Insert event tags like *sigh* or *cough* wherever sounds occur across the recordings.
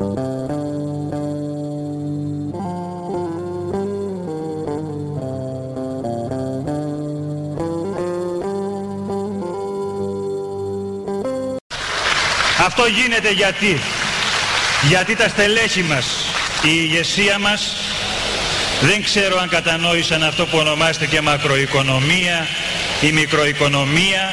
Αυτό γίνεται γιατί. Γιατί τα στελέχη μας, η ηγεσία μας, δεν ξέρω αν κατανόησαν αυτό που ονομάζεται και μακροοικονομία ή μικροοικονομία.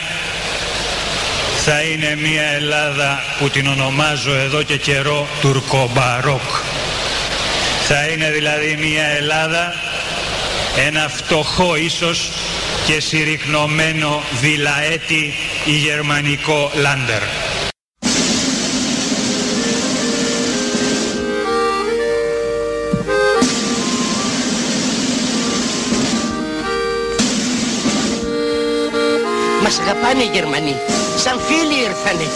θα είναι μια Ελλάδα που την ονομάζω εδώ και καιρό τουρκομπαρόκ. Θα είναι δηλαδή μια Ελλάδα, ένα φτωχό ίσως και συρρυκνωμένο βιλαέτη ή γερμανικό λάντερ. Μας αγαπάνε οι Γερμανοί. Σαν φίλοι ήρθανε.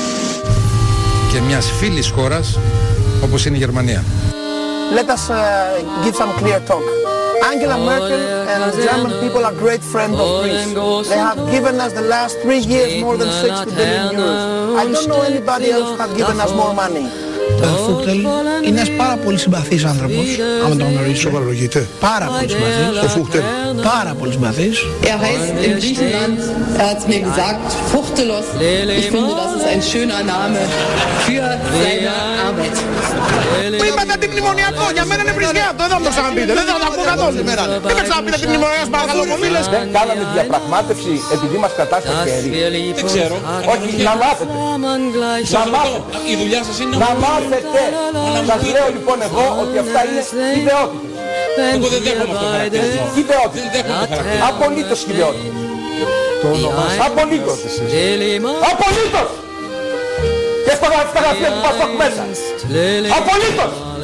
Και μιας φίλης χώρας όπως είναι η Γερμανία. Let us uh, give some clear talk. Angela Merkel and the German people are great friends of Greece. They have given us the last three years more than 60 billion euros. I don't know anybody else who have given us more money. Ο Φούχτελ είναι ένας πάρα πολύ συμπαθής άνθρωπος, άμα τον γνωρίζω. Σοβαρολογείται. Πάρα πολύ συμπαθής. Ο Φούχτελ. Πάρα πολύ συμπαθής. Er heißt in Griechenland, er hat mir gesagt, Fuchtelos. Ich finde, das ist ein schöner Name für seine Arbeit. Που είπατε αντιμνημονιακό, για μένα είναι βρισκιάτο, δεν θα μου το ξαναπείτε, δεν θα το ακούω καθόλου. Δεν με ξαναπείτε αντιμνημονιακό, παρακαλώ πολύ. Δεν κάναμε διαπραγμάτευση επειδή μας κατάστασε χέρι. Δεν ξέρω. Όχι, να μάθετε. Να μάθετε. Η δουλειά σας είναι Να μάθετε. Σας λέω λοιπόν εγώ ότι αυτά είναι ιδεότητες. Εγώ δεν δέχομαι αυτό το χαρακτηρισμό. Δεν Ιδεότητες. δέχομαι το χαρακτηρισμό. Απολύτως ιδεότητες. Απολύτως. Απολύτως. Και στα στα γραφεία του Πασόκ μέσα. Απολύτως.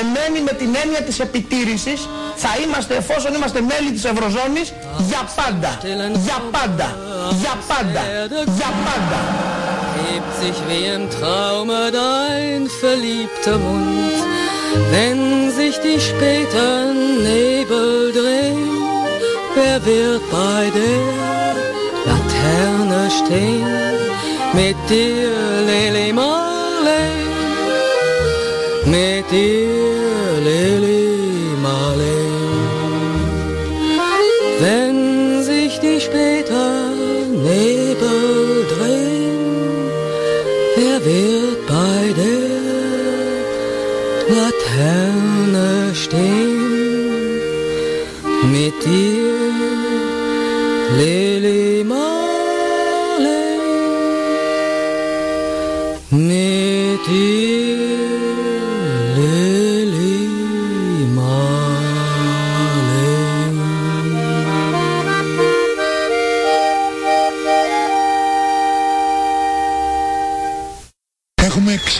Δεμένοι με την έννοια της επιτήρησης θα είμαστε εφόσον είμαστε μέλη της Ευρωζώνης για πάντα. Για πάντα. Για πάντα. Για πάντα. hebt sich wie im Traume dein verliebter Mund, wenn sich die späten Nebel drehen, wer wird bei der Laterne stehen, mit dir Lili Marley, mit dir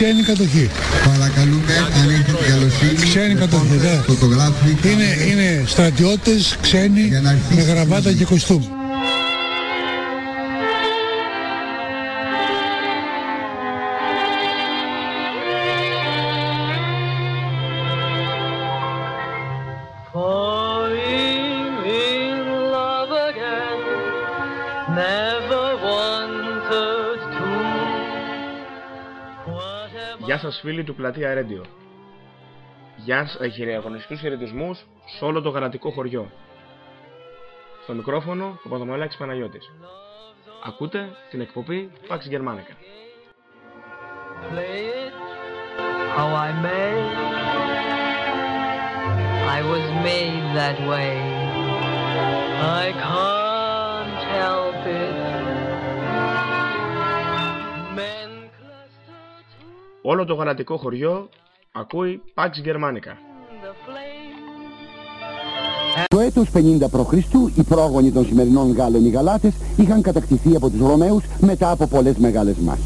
ξένη κατοχή. Παρακαλούμε αν έχετε την καλοσύνη Ξένη κατοχή, ναι. φωτογράφοι Είναι, είναι στρατιώτες ξένοι Για να αρχίσει με η γραβάτα συζήτηση. και κοστούμ. Σας φίλοι του Πλατεία Radio. Γεια σας, ε, χειριαγωνιστικούς χαιρετισμούς σε όλο το γαλατικό χωριό. Στο μικρόφωνο ο Παπαδομολάκης Παναγιώτης. Ακούτε την εκπομπή Pax Germanica. Play it how I may. I was made that way. I can't help it. Όλο το γαλατικό χωριό ακούει Pax Germanica. Το έτος 50 π.Χ. οι πρόγονοι των σημερινών Γάλλων οι Γαλάτες είχαν κατακτηθεί από τους Ρωμαίους μετά από πολλές μεγάλες μάχες.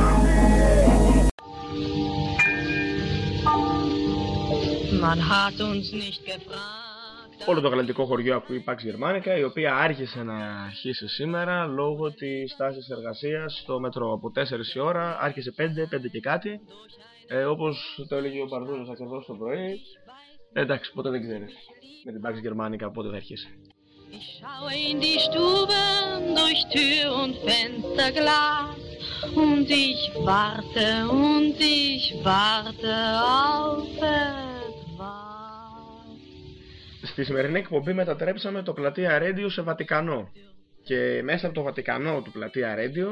Όλο το γαλατικό χωριό ακούει Pax Germanica, η οποία άρχισε να αρχίσει σήμερα λόγω της τάσης εργασίας στο μετρό. Από 4 η ώρα άρχισε 5, 5 και κάτι. Ε, όπως το έλεγε ο Παρδούλος ακριβώς το πρωί. Ε, εντάξει, ποτέ δεν ξέρεις με την Pax Germanica πότε θα αρχίσει. Ich schaue in die Stuben durch Tür und Fensterglas und ich warte und ich warte auf etwas. Στη σημερινή εκπομπή μετατρέψαμε το πλατεία Radio σε Βατικανό. Και μέσα από το Βατικανό του πλατεία Radio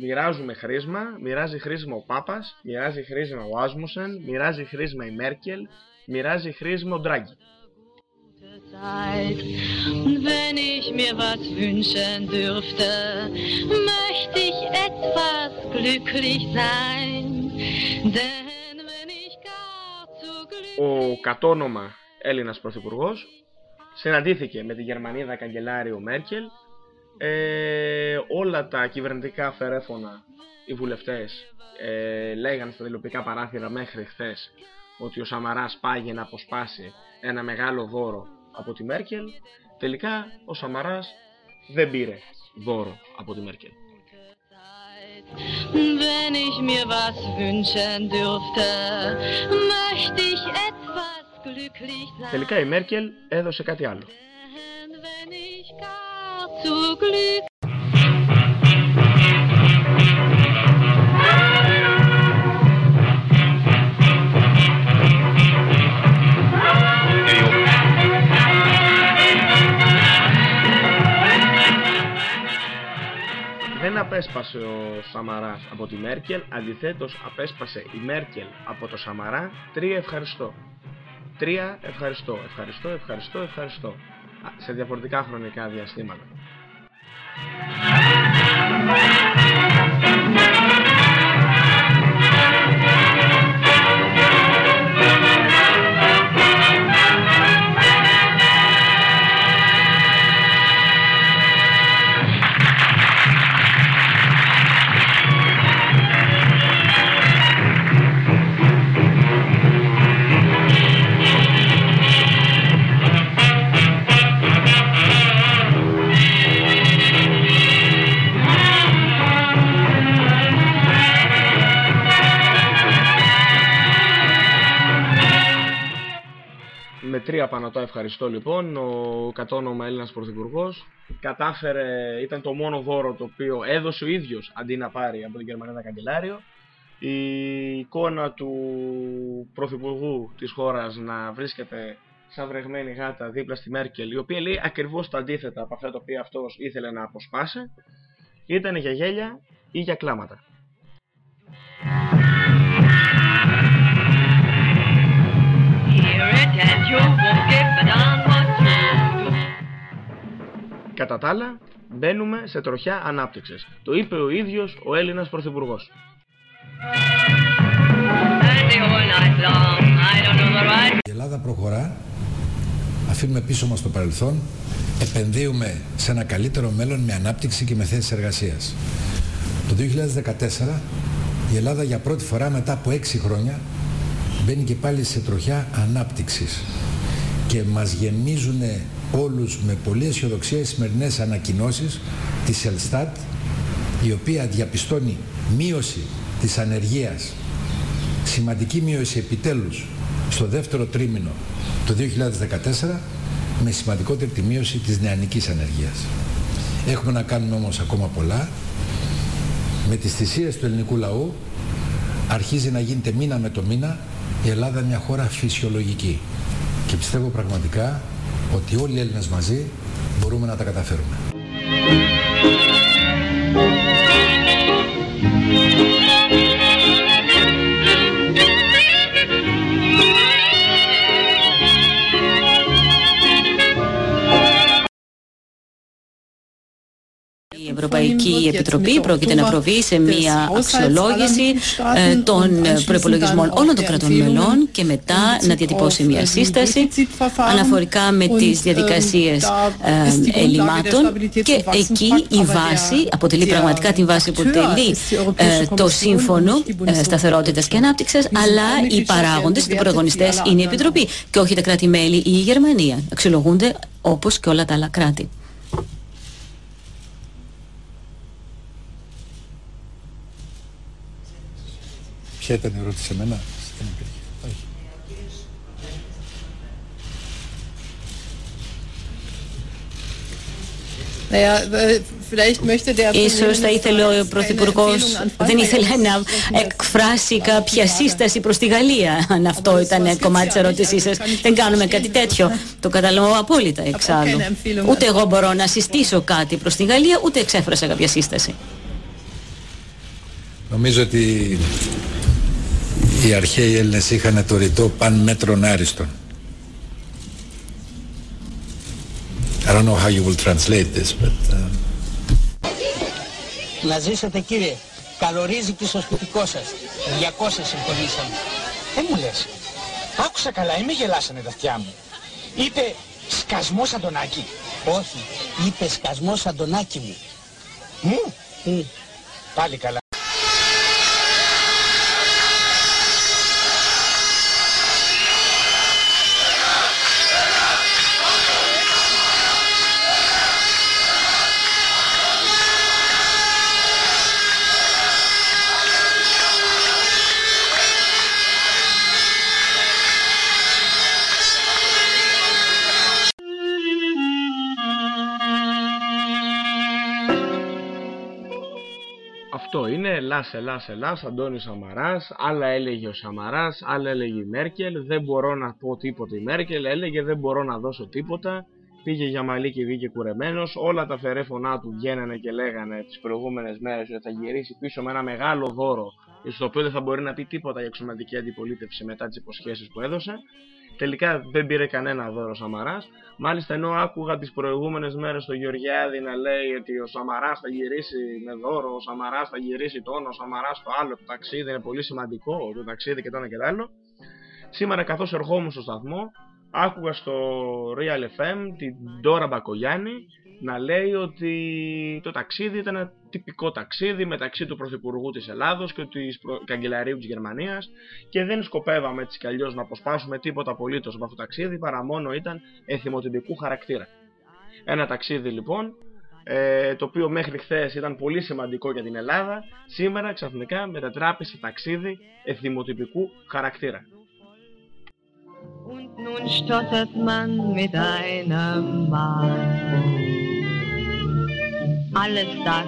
μοιράζουμε χρήσμα, μοιράζει χρήσμα ο Πάπας, μοιράζει χρήσμα ο Άσμουσεν, μοιράζει χρήσμα η Μέρκελ, μοιράζει χρήσμα ο Ντράγκη. Zeit. Und wenn ich mir was wünschen dürfte, möchte ich etwas glücklich sein. Denn wenn ich gar zu glücklich Ο κατόνομα Έλληνας Πρωθυπουργός συναντήθηκε με τη Γερμανίδα καγκελάριο Μέρκελ ε, όλα τα κυβερνητικά φερέφωνα οι βουλευτές ε, λέγαν στα τηλεοπτικά παράθυρα μέχρι χθες ότι ο Σαμαράς πάγει να αποσπάσει ένα μεγάλο δώρο από τη Μέρκελ τελικά ο Σαμαράς δεν πήρε δώρο από τη Μέρκελ Wenn ich mir was wünschen dürfte, möchte ich etwas glücklich sein. Τελικά η Μέρκελ έδωσε κάτι άλλο Wenn ich gar zu glücklich Δεν απέσπασε ο Σαμαράς από τη Μέρκελ, αντιθέτως απέσπασε η Μέρκελ από το Σαμαρά τρία ευχαριστώ. Τρία ευχαριστώ, ευχαριστώ, ευχαριστώ, ευχαριστώ. Α, Σε διαφορετικά χρονικά διαστήματα. Τρία πανωτά ευχαριστώ λοιπόν, ο κατόνομα Έλληνας Πρωθυπουργός κατάφερε, ήταν το μόνο δώρο το οποίο έδωσε ο ίδιος αντί να πάρει από την Γερμανία καγκελάριο η εικόνα του Πρωθυπουργού της χώρας να βρίσκεται σαν βρεγμένη γάτα δίπλα στη Μέρκελ η οποία λέει ακριβώς τα αντίθετα από αυτά τα οποία αυτός ήθελε να αποσπάσει ήταν για γέλια ή για κλάματα. Κατά τα άλλα, Μπαίνουμε σε τροχιά ανάπτυξης. Το είπε ο ίδιος ο Έλληνας Πρωθυπουργός. Η Ελλάδα προχωρά, αφήνουμε πίσω μας το παρελθόν, επενδύουμε σε ένα καλύτερο μέλλον με ανάπτυξη και με θέσεις εργασίας. Το 2014 η Ελλάδα για πρώτη φορά μετά από έξι χρόνια μπαίνει και πάλι σε τροχιά ανάπτυξης και μας γεμίζουν όλους με πολλή αισιοδοξία οι σημερινές ανακοινώσεις της Ελστάτ η οποία διαπιστώνει μείωση της ανεργίας σημαντική μείωση επιτέλους στο δεύτερο τρίμηνο το 2014 με σημαντικότερη τη μείωση της νεανικής ανεργίας. Έχουμε να κάνουμε όμως ακόμα πολλά. Με τις θυσίες του ελληνικού λαού αρχίζει να γίνεται μήνα με το μήνα η Ελλάδα μια χώρα φυσιολογική. Και πιστεύω πραγματικά ότι όλοι οι Έλληνες μαζί μπορούμε να τα καταφέρουμε. Ευρωπαϊκή Επιτροπή πρόκειται να προβεί σε μια αξιολόγηση ε, των προπολογισμών όλων των κρατών μελών και μετά να διατυπώσει μια σύσταση αναφορικά με τις διαδικασίες ε, ελλημάτων και εκεί η βάση αποτελεί πραγματικά την βάση που αποτελεί ε, το σύμφωνο σταθερότητας και ανάπτυξης αλλά οι παράγοντες, οι πρωταγωνιστές είναι η Επιτροπή και όχι τα κράτη-μέλη ή η Γερμανία. Αξιολογούνται όπως και όλα τα άλλα κράτη. Ποια ήταν η ερώτηση σε μένα; Δεν υπήρχε. Όχι. Ίσως θα ήθελε ο Πρωθυπουργός δεν ήθελε να εκφράσει κάποια σύσταση προς τη Γαλλία αν αυτό ήταν κομμάτι της ερώτησής σας. Δεν κάνουμε κάτι τέτοιο. Το καταλαβαίνω απόλυτα εξάλλου. Ούτε εγώ μπορώ να συστήσω κάτι προς τη Γαλλία ούτε εξέφρασα κάποια σύσταση. Νομίζω ότι οι αρχαίοι Έλληνες είχαν το ρητό παν μέτρον άριστον. I don't know how you will translate this, but... Uh... Να ζήσετε κύριε. Καλορίζει και στο σπιτικό σας. 200 συμφωνήσαμε. Δεν μου λες. Άκουσα καλά, ή με γελάσανε τα αυτιά μου. Είπε σκασμός Αντωνάκη. Όχι, είπε σκασμός Αντωνάκη μου. Μου. Πάλι καλά. Ελλάς, Ελλάς, Ελλάς, Αντώνης Σαμαράς, άλλα έλεγε ο Σαμαράς, άλλα έλεγε η Μέρκελ, δεν μπορώ να πω τίποτα η Μέρκελ, έλεγε δεν μπορώ να δώσω τίποτα, πήγε για μαλλί και βγήκε κουρεμένος, όλα τα φερέφωνά του βγαίνανε και λέγανε τις προηγούμενες μέρες ότι θα γυρίσει πίσω με ένα μεγάλο δώρο, στο οποίο δεν θα μπορεί να πει τίποτα για εξωματική αντιπολίτευση μετά τις υποσχέσεις που έδωσε. Τελικά δεν πήρε κανένα δώρο Σαμαράς. Μάλιστα ενώ άκουγα τις προηγούμενες μέρες τον Γεωργιάδη να λέει ότι ο Σαμαράς θα γυρίσει με δώρο, ο Σαμαράς θα γυρίσει τόνο, ο Σαμαράς το άλλο, το ταξίδι είναι πολύ σημαντικό, το ταξίδι και το ένα και το άλλο. Σήμερα καθώς ερχόμουν στο σταθμό, άκουγα στο Real FM την Ντόρα Μπακογιάννη να λέει ότι το ταξίδι ήταν ένα τυπικό ταξίδι μεταξύ του Πρωθυπουργού της Ελλάδος και της Καγκελαρίου της Γερμανίας και δεν σκοπεύαμε έτσι κι αλλιώς να αποσπάσουμε τίποτα απολύτως από αυτό το ταξίδι παρά μόνο ήταν εθιμοτυπικού χαρακτήρα. Ένα ταξίδι λοιπόν ε, το οποίο μέχρι χθες ήταν πολύ σημαντικό για την Ελλάδα σήμερα ξαφνικά μετατράπησε σε ταξίδι εθιμοτυπικού χαρακτήρα. Nun stottert man mit einem Mal. Alles das,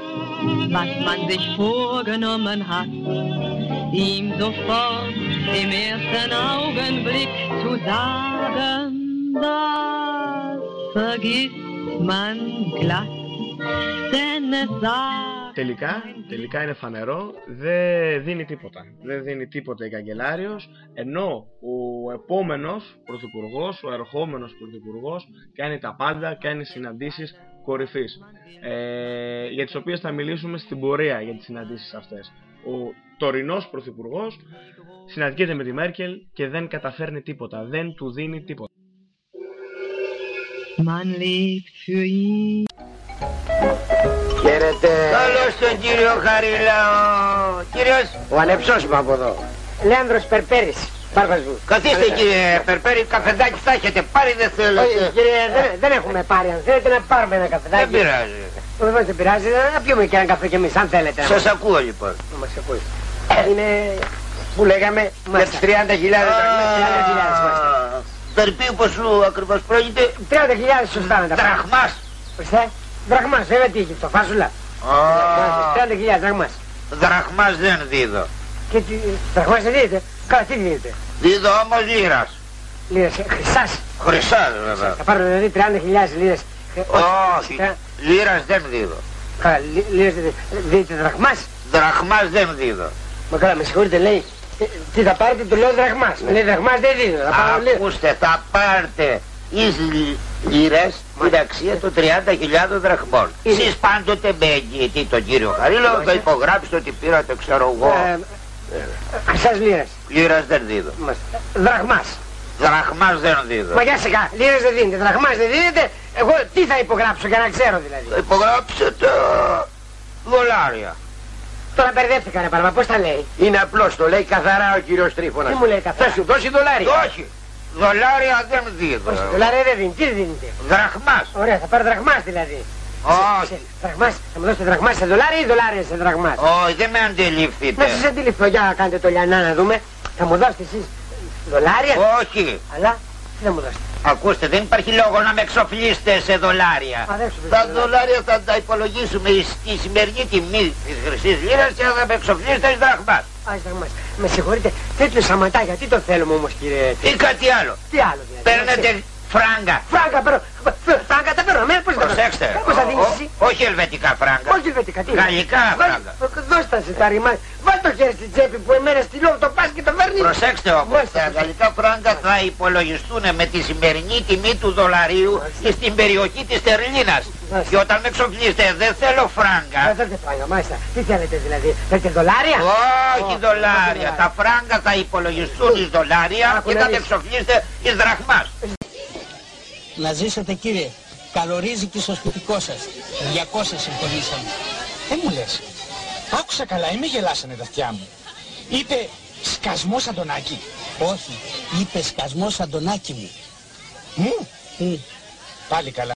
was man sich vorgenommen hat, ihm sofort im ersten Augenblick zu sagen, das vergisst man glatt, denn es sagt Τελικά, τελικά είναι φανερό, δεν δίνει τίποτα. Δεν δίνει τίποτα η καγκελάριος, ενώ ο επόμενος πρωθυπουργός, ο ερχόμενος πρωθυπουργός κάνει τα πάντα, κάνει συναντήσεις κορυφής ε, για τις οποίες θα μιλήσουμε στην πορεία για τις συναντήσεις αυτές. Ο τωρινός πρωθυπουργός συναντιέται με τη Μέρκελ και δεν καταφέρνει τίποτα, δεν του δίνει τίποτα. Man lebt für ihn. Χαίρετε. Καλώς τον κύριο Χαρίλαο. Κύριος. Ο ανεψός μου από εδώ. Λέανδρος Περπέρης. Πάρβας μου. Καθίστε κύριε Περπέρη, καφεδάκι θα έχετε πάρει δεν θέλω. Όχι κύριε, δεν, δεν έχουμε πάρει. Αν θέλετε να πάρουμε ένα καφεδάκι. Δεν πειράζει. Βεβαίως δεν πειράζει. Να πιούμε και ένα καφέ κι εμείς αν θέλετε. Σας ακούω λοιπόν. Να μας ακούεις. Είναι... Που λέγαμε Για τις 30.000 30.000 Περπίου ποσού ακριβώς πρόκειται; 30.000 σωστά να τα πάρουμε. Δραχμάς. Ορίστε. Δραχμάς, βέβαια τι έχει το φάσουλα. 30.000 δραχμάς. Δραχμάς δεν δίδω. Και τι, δραχμάς δεν δίνετε. Καλά, τι δίνετε. Δίδω όμως λίρας. Λίρες, χρυσάς. Χρυσάς βέβαια. Θα πάρω δηλαδή 30.000 λίρες. Όχι, λίρας δεν δίδω. Καλά, λί- λίρες δεν δίνετε. Δίνετε δραχμάς. Δραχμάς δεν δίδω. Μα καλά, με συγχωρείτε, λέει. ε, Τι θα πάρετε, του λέω δραχμάς. Λέει δραχμάς δεν δίνω. Θα πάρω λίρες. Ακούστε, θα πάρετε εις λι- λίρες την αξία των 30.000 δραχμών. Εσείς πάντοτε με εγγυητή τον κύριο Χαρίλο θα υπογράψετε ότι πήρατε ξέρω εγώ. Ε, Χρυσάς λίρες. Λίρας δεν δίδω. Δραχμάς. Δραχμάς δεν δίδω. Μα για σιγά, λίρες δεν δίνετε, δραχμάς δεν δίνετε. Εγώ τι θα υπογράψω για να ξέρω δηλαδή. Θα υπογράψετε δολάρια. Τώρα μπερδεύτηκα ρε παρμα, πώς τα λέει; Είναι απλώς, το λέει καθαρά ο κύριος Τρίφωνας. Τι μου λέει καθαρά; Θα σου δώσει δολάρια. Όχι. Δολάρια δεν δίδω. Όχι, δολάρια δεν δίνει, τι δίνετε; Δραχμάς. Ωραία, θα πάρω δραχμάς δηλαδή. Όχι. Δραχμάς, θα μου δώσετε δραχμάς σε δολάρια ή δολάρια σε δραχμάς; Όχι, δεν με αντιληφθείτε. Να σας αντιληφθώ, για κάντε το λιανά να δούμε. Θα μου δώσετε εσείς δολάρια; Όχι. Αλλά τι θα μου δώσετε; Ακούστε, δεν υπάρχει λόγο να με εξοφλήσετε σε δολάρια. Α, δεν σου Τα δολάρια θα τα υπολογίσουμε στη σημερινή τιμή της χρυσής λίρας και θα με εξοφλήσετε εις δραχμάς. Α, δραχμάς. Με συγχωρείτε, τέτοιο σαματά, γιατί το θέλουμε όμως κύριε. Ή κάτι άλλο. Τι άλλο δηλαδή. Παίρνετε φράγκα. Φράγκα, παίρνω. Φράγκα τα παίρνω, εμένα πώς τα παίρνω. Προσέξτε. Πώς θα δίνεις Ο- εσύ. Όχι ελβετικά φράγκα. Όχι ελβετικά, τι. Γαλλικά φράγκα. Δώσ' τα σε τα ρημά. Βάλ το χέρι στην τσέπη που εμένα στυλό το πας και το παίρνεις. Προσέξτε όμως, τα γαλλικά φράγκα θα υπολογιστούν με τη σημερινή τιμή του δολαρίου και στην περιοχή της Τερλίνας. Και όταν με εξοφλήσετε δεν θέλω φράγκα. Δεν θέλετε φράγκα, μάλιστα. Τι θέλετε δηλαδή, θέλετε δολάρια; Όχι δολάρια. Τα φράγκα θα υπολογιστούν εις δολάρια Άκου και να θα τα δεις. εξοφλήσετε εις δραχμάς. Να ζήσετε κύριε. Καλορίζει και στο σπιτικό σας. 200 συμφωνήσαμε. Δεν μου λες. Άκουσα καλά, ή με γελάσανε τα αυτιά μου. Είπε σκασμός Αντωνάκη. Όχι, είπε σκασμός Αντωνάκη μου. Μου. Πάλι καλά.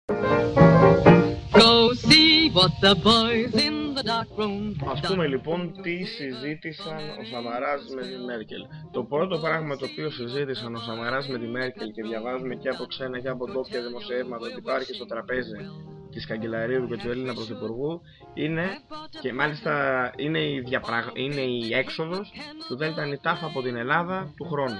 Ας πούμε λοιπόν τι συζήτησαν ο Σαμαράς με τη Μέρκελ. Το πρώτο πράγμα το οποίο συζήτησαν ο Σαμαράς με τη Μέρκελ και διαβάζουμε και από ξένα και από ντόπια δημοσιεύματα ότι υπάρχει στο τραπέζι της Καγκελαρίου και του Έλληνα Πρωθυπουργού είναι και μάλιστα είναι η, διαπραγ... είναι η έξοδος του Δέλτα Νιτάφ από την Ελλάδα του χρόνου.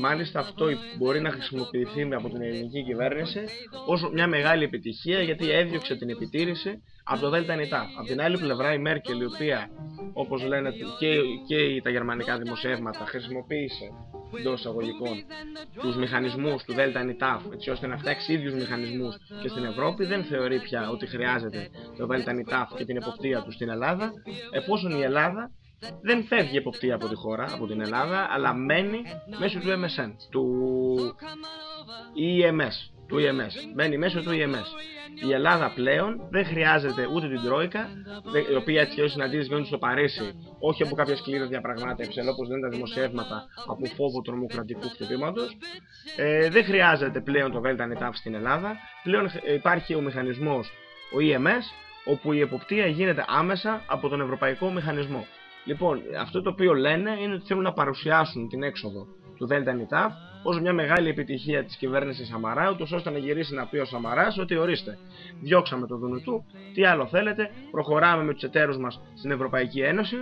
Μάλιστα αυτό μπορεί να χρησιμοποιηθεί από την ελληνική κυβέρνηση ως μια μεγάλη επιτυχία γιατί έδιωξε την επιτήρηση από το Δέλτα Νιτάφ. Από την άλλη πλευρά η Μέρκελ η οποία όπως λένε και, και τα γερμανικά δημοσιεύματα χρησιμοποίησε εντό εισαγωγικών τους μηχανισμούς του Δέλτα Νιτάφ έτσι ώστε να φτιάξει ίδιους μηχανισμούς και στην Ευρώπη δεν θεωρεί πια ότι χρειάζεται το Δέλτα Νιτάφ και την εποπτεία τους στην Ελλάδα εφόσον η Ελλάδα δεν φεύγει η εποπτεία από τη χώρα, από την Ελλάδα, αλλά μένει μέσω του MSN, του EMS, του EMS. Μένει μέσω του EMS. Η Ελλάδα πλέον δεν χρειάζεται ούτε την Τρόικα, δε- η οποία έτσι και συναντήσεις γίνονται στο Παρίσι, όχι από κάποια σκληρή διαπραγμάτευση, αλλά όπως λένε τα δημοσιεύματα, από φόβο τρομοκρατικού χτυπήματος. Ε, δεν χρειάζεται πλέον το Βέλτα Νιτάφ στην Ελλάδα. Πλέον ε, υπάρχει ο μηχανισμός, ο EMS, όπου η εποπτεία γίνεται άμεσα από τον Ευρωπαϊκό Μηχανισμό. Λοιπόν, αυτό το οποίο λένε είναι ότι θέλουν να παρουσιάσουν την έξοδο του Δέλτα Νιτάφ ω μια μεγάλη επιτυχία της κυβέρνησης Σαμαρά, ούτως ώστε να γυρίσει να πει ο Σαμαράς ότι ορίστε, διώξαμε το Δουνουτού, τι άλλο θέλετε, προχωράμε με τους εταίρους μας στην Ευρωπαϊκή Ένωση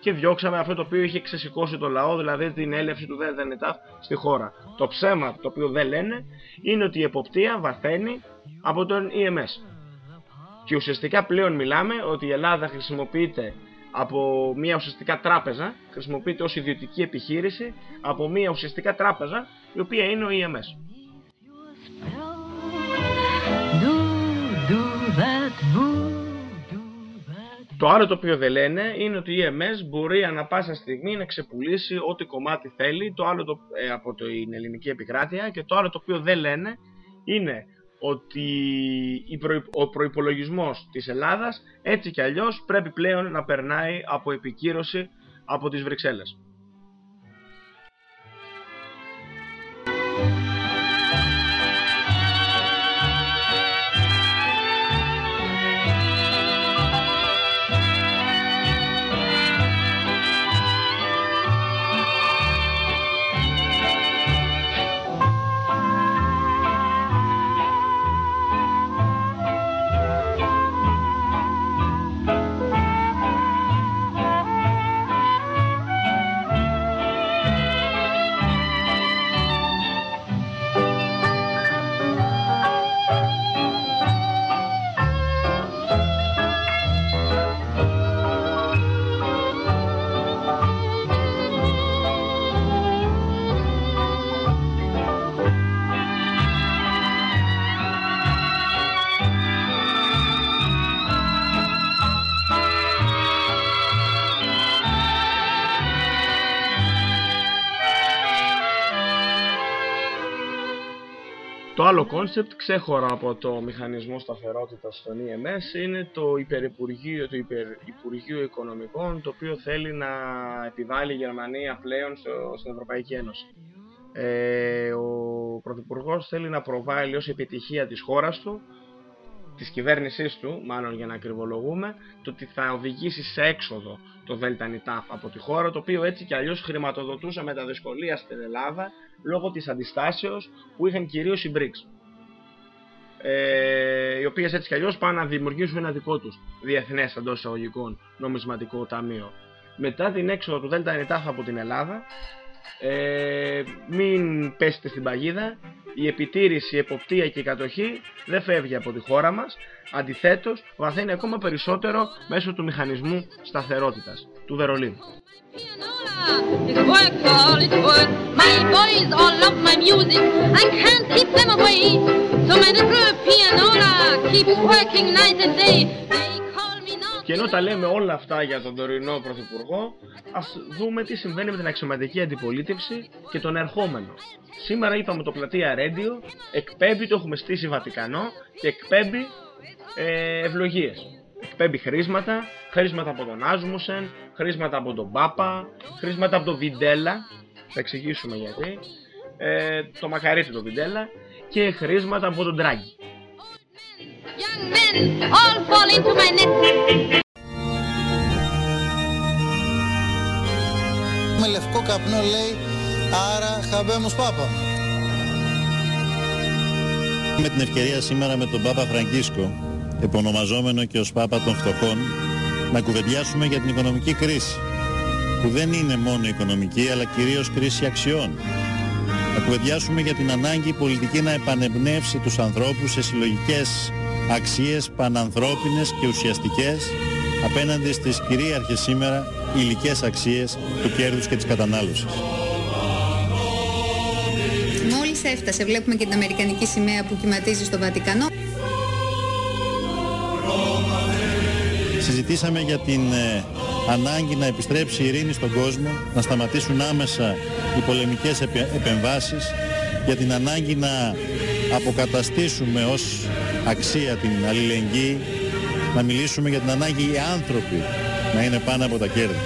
και διώξαμε αυτό το οποίο είχε ξεσηκώσει το λαό, δηλαδή την έλευση του Δέλτα Νιτάφ στη χώρα. Το ψέμα το οποίο δεν λένε είναι ότι η εποπτεία βαθαίνει από τον EMS. Και ουσιαστικά πλέον μιλάμε ότι η Ελλάδα χρησιμοποιείται από μια ουσιαστικά τράπεζα, χρησιμοποιείται ως ιδιωτική επιχείρηση από μια ουσιαστικά τράπεζα η οποία είναι ο EMS. Do, do the Το άλλο το οποίο δεν λένε είναι ότι η EMS μπορεί ανα πάσα στιγμή να ξεπουλήσει ό,τι κομμάτι θέλει το άλλο το, ε, από την ελληνική επικράτεια και το άλλο το οποίο δεν λένε είναι ότι η ο προϋπολογισμός της Ελλάδας έτσι κι αλλιώς πρέπει πλέον να περνάει από επικύρωση από τις Βρυξέλλες. Άλλο concept ξέχωρα από το μηχανισμό σταθερότητας στον EMS είναι το Υπερυπουργείο, το Υπερυπουργείο Οικονομικών το οποίο θέλει να επιβάλλει η Γερμανία πλέον στο, στην Ευρωπαϊκή Ένωση. Ε, ο Πρωθυπουργός θέλει να προβάλλει ως επιτυχία της χώρας του της κυβέρνησής του, μάλλον για να ακριβολογούμε, το ότι θα οδηγήσει σε έξοδο το ΔΝΤ από τη χώρα, το οποίο έτσι κι αλλιώς χρηματοδοτούσε με τα δυσκολία στην Ελλάδα λόγω της αντιστάσεως που είχαν κυρίως οι BRICS. Ε, οι οποίες έτσι κι αλλιώς πάνε να δημιουργήσουν ένα δικό τους διεθνές εντός εισαγωγικών νομισματικό ταμείο. Μετά την έξοδο του ΔΝΤ από την Ελλάδα, ε, μην πέσετε στην παγίδα, η επιτήρηση, η εποπτεία και η κατοχή δεν φεύγει από τη χώρα μας, αντιθέτως βαθαίνει ακόμα περισσότερο μέσω του μηχανισμού σταθερότητας, του Βερολίνου. Και ενώ τα λέμε όλα αυτά για τον τωρινό πρωθυπουργό, ας δούμε τι συμβαίνει με την αξιωματική αντιπολίτευση και τον ερχόμενο. Σήμερα είπαμε το πλατεία Radio, εκπέμπει, το έχουμε στήσει Βατικανό και εκπέμπει ε, ευλογίες. Εκπέμπει χρήσματα, χρήσματα από τον Άσμουσεν, χρήσματα από τον Πάπα, χρήσματα από τον Βιντέλα, θα εξηγήσουμε γιατί, ε, το μακαρίτσι το Βιντέλα και χρήσματα από τον Τράγκη. Young men all fall into my net. Με λευκό καπνό λέει Άρα χαμπέμος Πάπα Με την ευκαιρία σήμερα με τον Πάπα Φραγκίσκο επωνομαζόμενο και ως Πάπα των Φτωχών να κουβεντιάσουμε για την οικονομική κρίση που δεν είναι μόνο οικονομική αλλά κυρίως κρίση αξιών να κουβεντιάσουμε για την ανάγκη πολιτική να επανεμπνεύσει τους ανθρώπους σε συλλογικές αξίες πανανθρώπινες και ουσιαστικές απέναντι στις κυρίαρχες σήμερα υλικές αξίες του κέρδους και της κατανάλωσης. Μόλις έφτασε, βλέπουμε και την Αμερικανική σημαία που κυματίζει στο Βατικανό. Συζητήσαμε για την ε, ανάγκη να επιστρέψει η ειρήνη στον κόσμο, να σταματήσουν άμεσα οι πολεμικές επεμβάσεις, για την ανάγκη να αποκαταστήσουμε ως αξία την αλληλεγγύη, να μιλήσουμε για την ανάγκη οι άνθρωποι να είναι πάνω από τα κέρδη.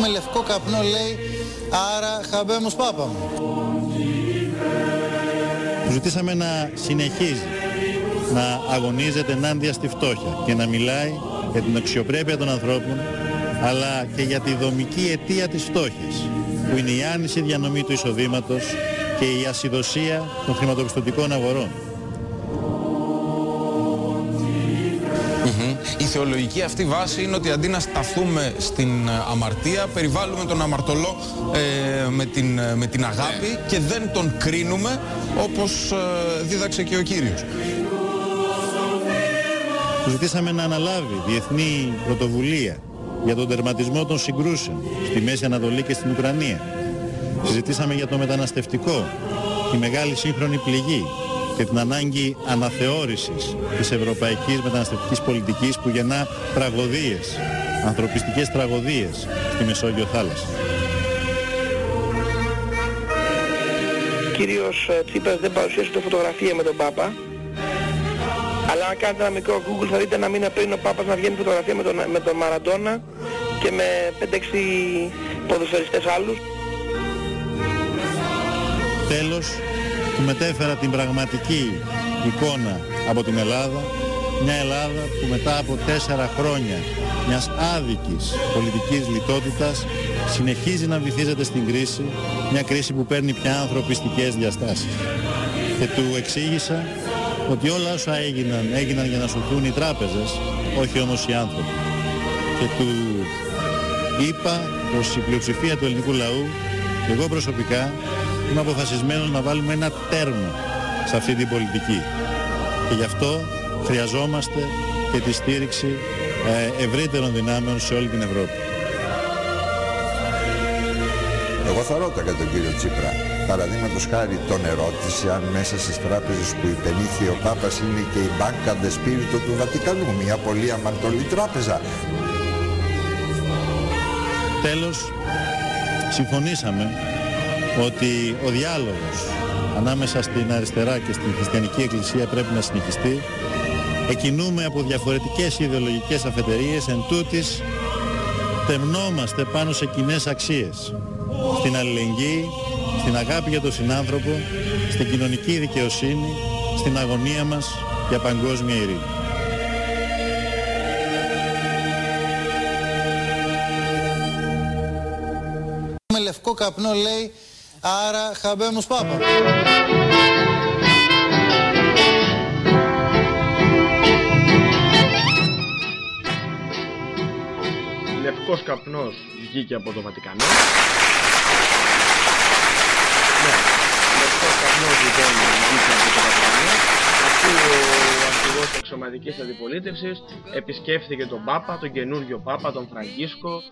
Με λευκό καπνό λέει, άρα χαμπέμος πάπα μου. ζητήσαμε να συνεχίζει να αγωνίζεται ενάντια στη φτώχεια και να μιλάει για την αξιοπρέπεια των ανθρώπων αλλά και για τη δομική αιτία της φτώχειας που είναι η άνηση διανομή του εισοδήματος και η ασυδοσία των χρηματοπιστωτικών αγορών. Η θεολογική αυτή βάση είναι ότι αντί να σταθούμε στην ε, αμαρτία, περιβάλλουμε τον αμαρτωλό ε, με, την, ε, με την αγάπη και δεν τον κρίνουμε όπως ε, δίδαξε και ο Κύριος. Του ζητήσαμε να αναλάβει διεθνή πρωτοβουλία για τον τερματισμό των συγκρούσεων στη Μέση Ανατολή και στην Ουκρανία. Συζητήσαμε για το μεταναστευτικό τη μεγάλη σύγχρονη πληγή και την ανάγκη αναθεώρησης της ευρωπαϊκής μεταναστευτικής πολιτικής που γεννά τραγωδίες, ανθρωπιστικές τραγωδίες στη Μεσόγειο θάλασσα. Κύριος ε, Τσίπρας δεν παρουσίασε το φωτογραφία με τον Πάπα. Αλλά αν κάνετε ένα μικρό Google θα δείτε ένα μήνα πριν ο Πάπας να βγαίνει φωτογραφία με τον, με τον Μαραντόνα και με 5-6 ποδοσφαιριστές άλλους. Τέλος, του μετέφερα την πραγματική εικόνα από την Ελλάδα, μια Ελλάδα που μετά από τέσσερα χρόνια μιας άδικης πολιτικής λιτότητας συνεχίζει να βυθίζεται στην κρίση, μια κρίση που παίρνει πια ανθρωπιστικές διαστάσεις. Και του εξήγησα ότι όλα όσα έγιναν, έγιναν για να σωθούν οι τράπεζες, όχι όμως οι άνθρωποι. Και του είπα πως η πλειοψηφία του ελληνικού λαού και εγώ προσωπικά είμαι αποφασισμένος να βάλουμε ένα τέρμα σε αυτή την πολιτική. Και γι' αυτό χρειαζόμαστε και τη στήριξη ε, ευρύτερων δυνάμεων σε όλη την Ευρώπη. Εγώ θα ρώταγα τον κύριο Τσίπρα, παραδείγματος χάρη τον ερώτηση αν μέσα στις τράπεζες που υπενήχε ο Πάπας είναι και η Banca de Spirito του Βατικανού, μια πολύ αμαρτωλή τράπεζα. Τέλος, συμφωνήσαμε ότι ο διάλογος ανάμεσα στην αριστερά και στην χριστιανική εκκλησία πρέπει να συνεχιστεί. Εκινούμε από διαφορετικές ιδεολογικές αφετερίες, εν τούτης τεμνόμαστε πάνω σε κοινές αξίες. Στην αλληλεγγύη, στην αγάπη για τον συνάνθρωπο, στην κοινωνική δικαιοσύνη, στην αγωνία μας για παγκόσμια ειρήνη. Με λευκό καπνό λέει Άρα χαμπέμος πάπα. Λευκός καπνός βγήκε από το Βατικανό. Ναι, λευκός καπνός λοιπόν βγήκε από το Βατικανό. Εκεί ο αρχηγός της αξιωματικής αντιπολίτευσης επισκέφθηκε τον Πάπα, τον καινούργιο Πάπα, τον Φραγκίσκο,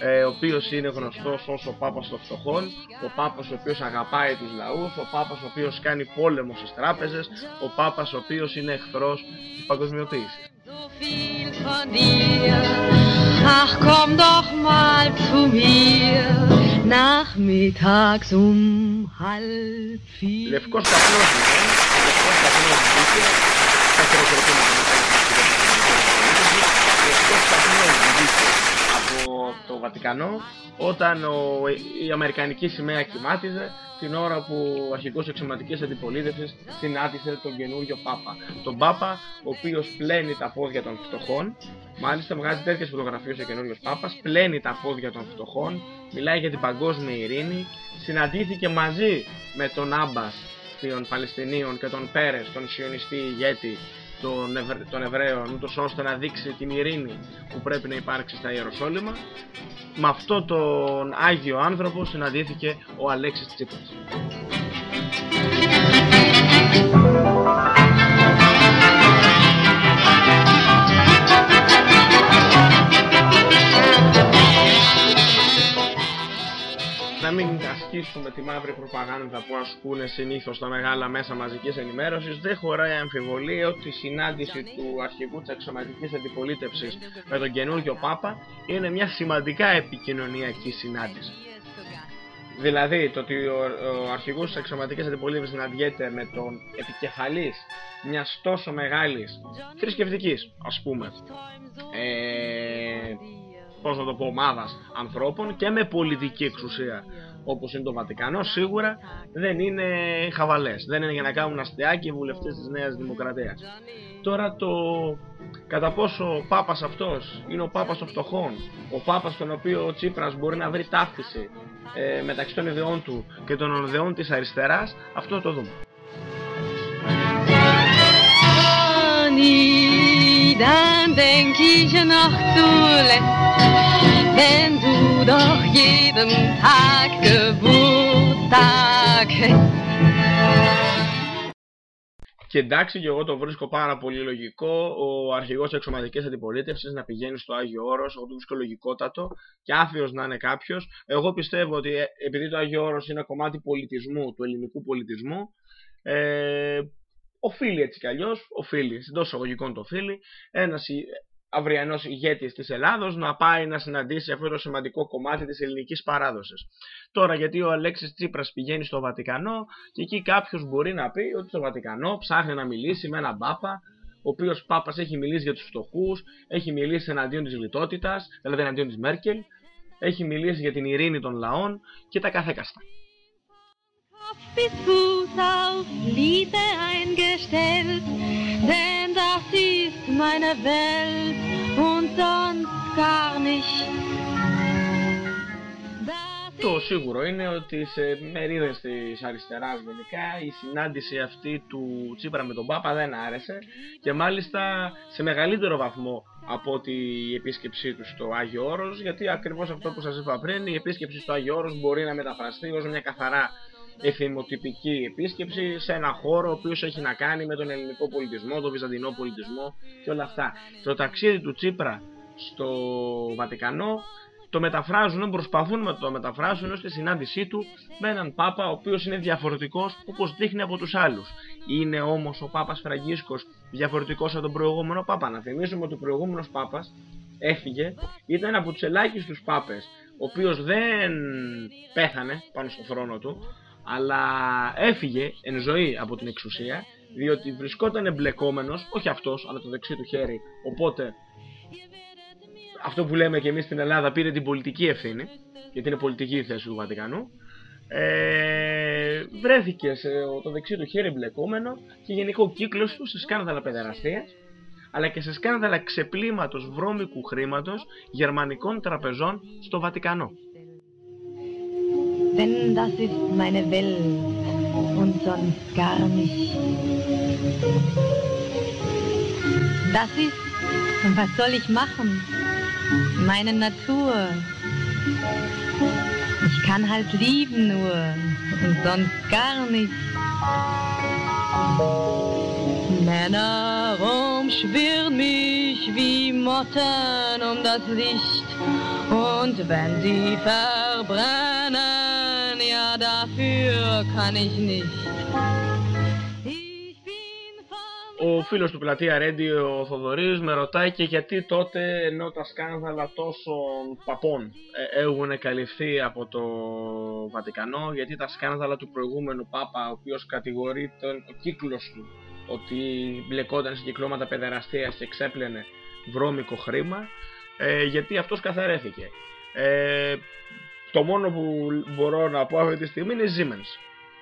ε, ο οποίος είναι γνωστός ως ο Πάπας των φτωχών, ο Πάπας ο οποίος αγαπάει τους λαούς, ο Πάπας ο οποίος κάνει πόλεμο στις τράπεζες, ο Πάπας ο οποίος είναι εχθρός της παγκοσμιοποίησης. viel von dir. Ach, komm doch mal zu mir, nachmittags um halb vier. Λευκός καπνός λοιπόν, λευκός καπνός βγήκε, θα χειροκροτούμε και μετά Λευκός καπνός βγήκε από το Βατικανό όταν ο, η Αμερικανική σημαία κοιμάτιζε την ώρα που ο αρχικός εξωματικής αντιπολίτευσης συνάντησε τον καινούριο Πάπα. Τον Πάπα, ο οποίος πλένει τα πόδια των φτωχών, μάλιστα βγάζει τέτοιες φωτογραφίες ο καινούριος Πάπας, πλένει τα πόδια των φτωχών, μιλάει για την παγκόσμια ειρήνη, συναντήθηκε μαζί με τον Άμπας των Παλαιστινίων και τον Πέρες, τον σιωνιστή ηγέτη των, Ευρ... των Εβραίων, ούτως ώστε να δείξει την ειρήνη που πρέπει να υπάρξει στα Ιεροσόλυμα. Με αυτό τον Άγιο άνθρωπο συναντήθηκε ο Αλέξης Τσίπρας. Να μην ασκήσουμε τη μαύρη προπαγάνδα που ασκούν συνήθως τα μεγάλα μέσα μαζικής ενημέρωσης, δεν χωράει αμφιβολία ότι η συνάντηση του αρχηγού της αξιωματικής αντιπολίτευσης με τον καινούργιο Πάπα είναι μια σημαντικά επικοινωνιακή συνάντηση. Δηλαδή, το ότι ο, ο αρχηγός της αξιωματικής αντιπολίτευσης συναντιέται με τον επικεφαλής μιας τόσο μεγάλης θρησκευτικής, ας πούμε, ε, πώς να το πω, ομάδας ανθρώπων και με πολιτική εξουσία όπως είναι το Βατικανό σίγουρα δεν είναι χαβαλές, δεν είναι για να κάνουν αστεάκι οι βουλευτές της Νέας Δημοκρατίας. Τώρα το κατά πόσο ο Πάπας αυτός είναι ο Πάπας των φτωχών, ο Πάπας τον οποίο ο Τσίπρας μπορεί να βρει ταύτιση ε, μεταξύ των ιδεών του και των ιδεών της αριστεράς, αυτό το δούμε. Dann denk ich noch zuletzt, wenn du doch jeden Tag Geburtstag hättest. Και εντάξει, και εγώ το βρίσκω πάρα πολύ λογικό ο αρχηγός τη εξωματικής αντιπολίτευσης να πηγαίνει στο Άγιο Όρος. Εγώ το βρίσκω λογικότατο και άθεο να είναι κάποιος. Εγώ πιστεύω ότι ε, επειδή το Άγιο Όρος είναι κομμάτι πολιτισμού, του ελληνικού πολιτισμού, ε, οφείλει έτσι κι αλλιώς, οφείλει, εντός εισαγωγικών το οφείλει, ένας αυριανός ηγέτης της Ελλάδος να πάει να συναντήσει αυτό το σημαντικό κομμάτι της ελληνικής παράδοσης. Τώρα, γιατί ο Αλέξης Τσίπρας πηγαίνει στο Βατικανό και εκεί κάποιος μπορεί να πει ότι στο Βατικανό ψάχνει να μιλήσει με έναν Πάπα, ο οποίος Πάπας έχει μιλήσει για τους φτωχούς, έχει μιλήσει εναντίον της λιτότητας, δηλαδή εναντίον της Μέρκελ, έχει μιλήσει για την ειρήνη των λαών και τα καθέκαστα. Bis Fuß auf Liebe eingestellt, denn das ist meine Welt und sonst gar nicht. Το σίγουρο είναι ότι σε μερίδες της αριστεράς γενικά η συνάντηση αυτή του Τσίπρα με τον Πάπα δεν άρεσε και μάλιστα σε μεγαλύτερο βαθμό από ότι η επίσκεψή του στο Άγιο Όρος γιατί ακριβώς αυτό που σας είπα πριν η επίσκεψη στο Άγιο Όρος μπορεί να μεταφραστεί ως μια καθαρά εθιμοτυπική επίσκεψη σε ένα χώρο ο οποίος έχει να κάνει με τον ελληνικό πολιτισμό, τον βυζαντινό πολιτισμό και όλα αυτά. Το ταξίδι του Τσίπρα στο Βατικανό το μεταφράζουν, προσπαθούν να το μεταφράσουν στη συνάντησή του με έναν Πάπα ο οποίος είναι διαφορετικός όπως δείχνει από τους άλλους. Είναι όμως ο Πάπας Φραγκίσκος διαφορετικός από τον προηγούμενο Πάπα. Να θυμίσουμε ότι ο προηγούμενος Πάπας έφυγε, ήταν από τους ελάχιστους Πάπες ο οποίος δεν πέθανε πάνω στο θρόνο του αλλά έφυγε εν ζωή από την εξουσία διότι βρισκόταν εμπλεκόμενος, όχι αυτός αλλά το δεξί του χέρι, οπότε αυτό που λέμε και εμείς στην Ελλάδα πήρε την πολιτική ευθύνη, γιατί είναι πολιτική η θέση του Βατικανού, ε, βρέθηκε σε το δεξί του χέρι εμπλεκόμενο και γενικό κύκλος του σε σκάνδαλα παιδεραστίας αλλά και σε σκάνδαλα ξεπλήματος βρώμικου χρήματος γερμανικών τραπεζών στο Βατικανό. Denn das ist meine Welt und sonst gar nicht. Das ist, und was soll ich machen? Meine Natur. Ich kann halt lieben nur und sonst gar nicht. Männer umschwirren mich wie Motten um das Licht und wenn sie verbrennen, ja dafür kann ich nicht. Ο φίλος του Πλατεία Ρέντι, ο Θοδωρής, με ρωτάει και γιατί τότε ενώ τα σκάνδαλα τόσων παπών ε, έχουν καλυφθεί από το Βατικανό, γιατί τα σκάνδαλα του προηγούμενου Πάπα, ο οποίος κατηγορεί τον ο κύκλος του ότι μπλεκόταν σε κυκλώματα παιδεραστίας και εξέπλαινε βρώμικο χρήμα, ε, γιατί αυτός καθαρέθηκε. Ε, το μόνο που μπορώ να πω αυτή τη στιγμή είναι Siemens.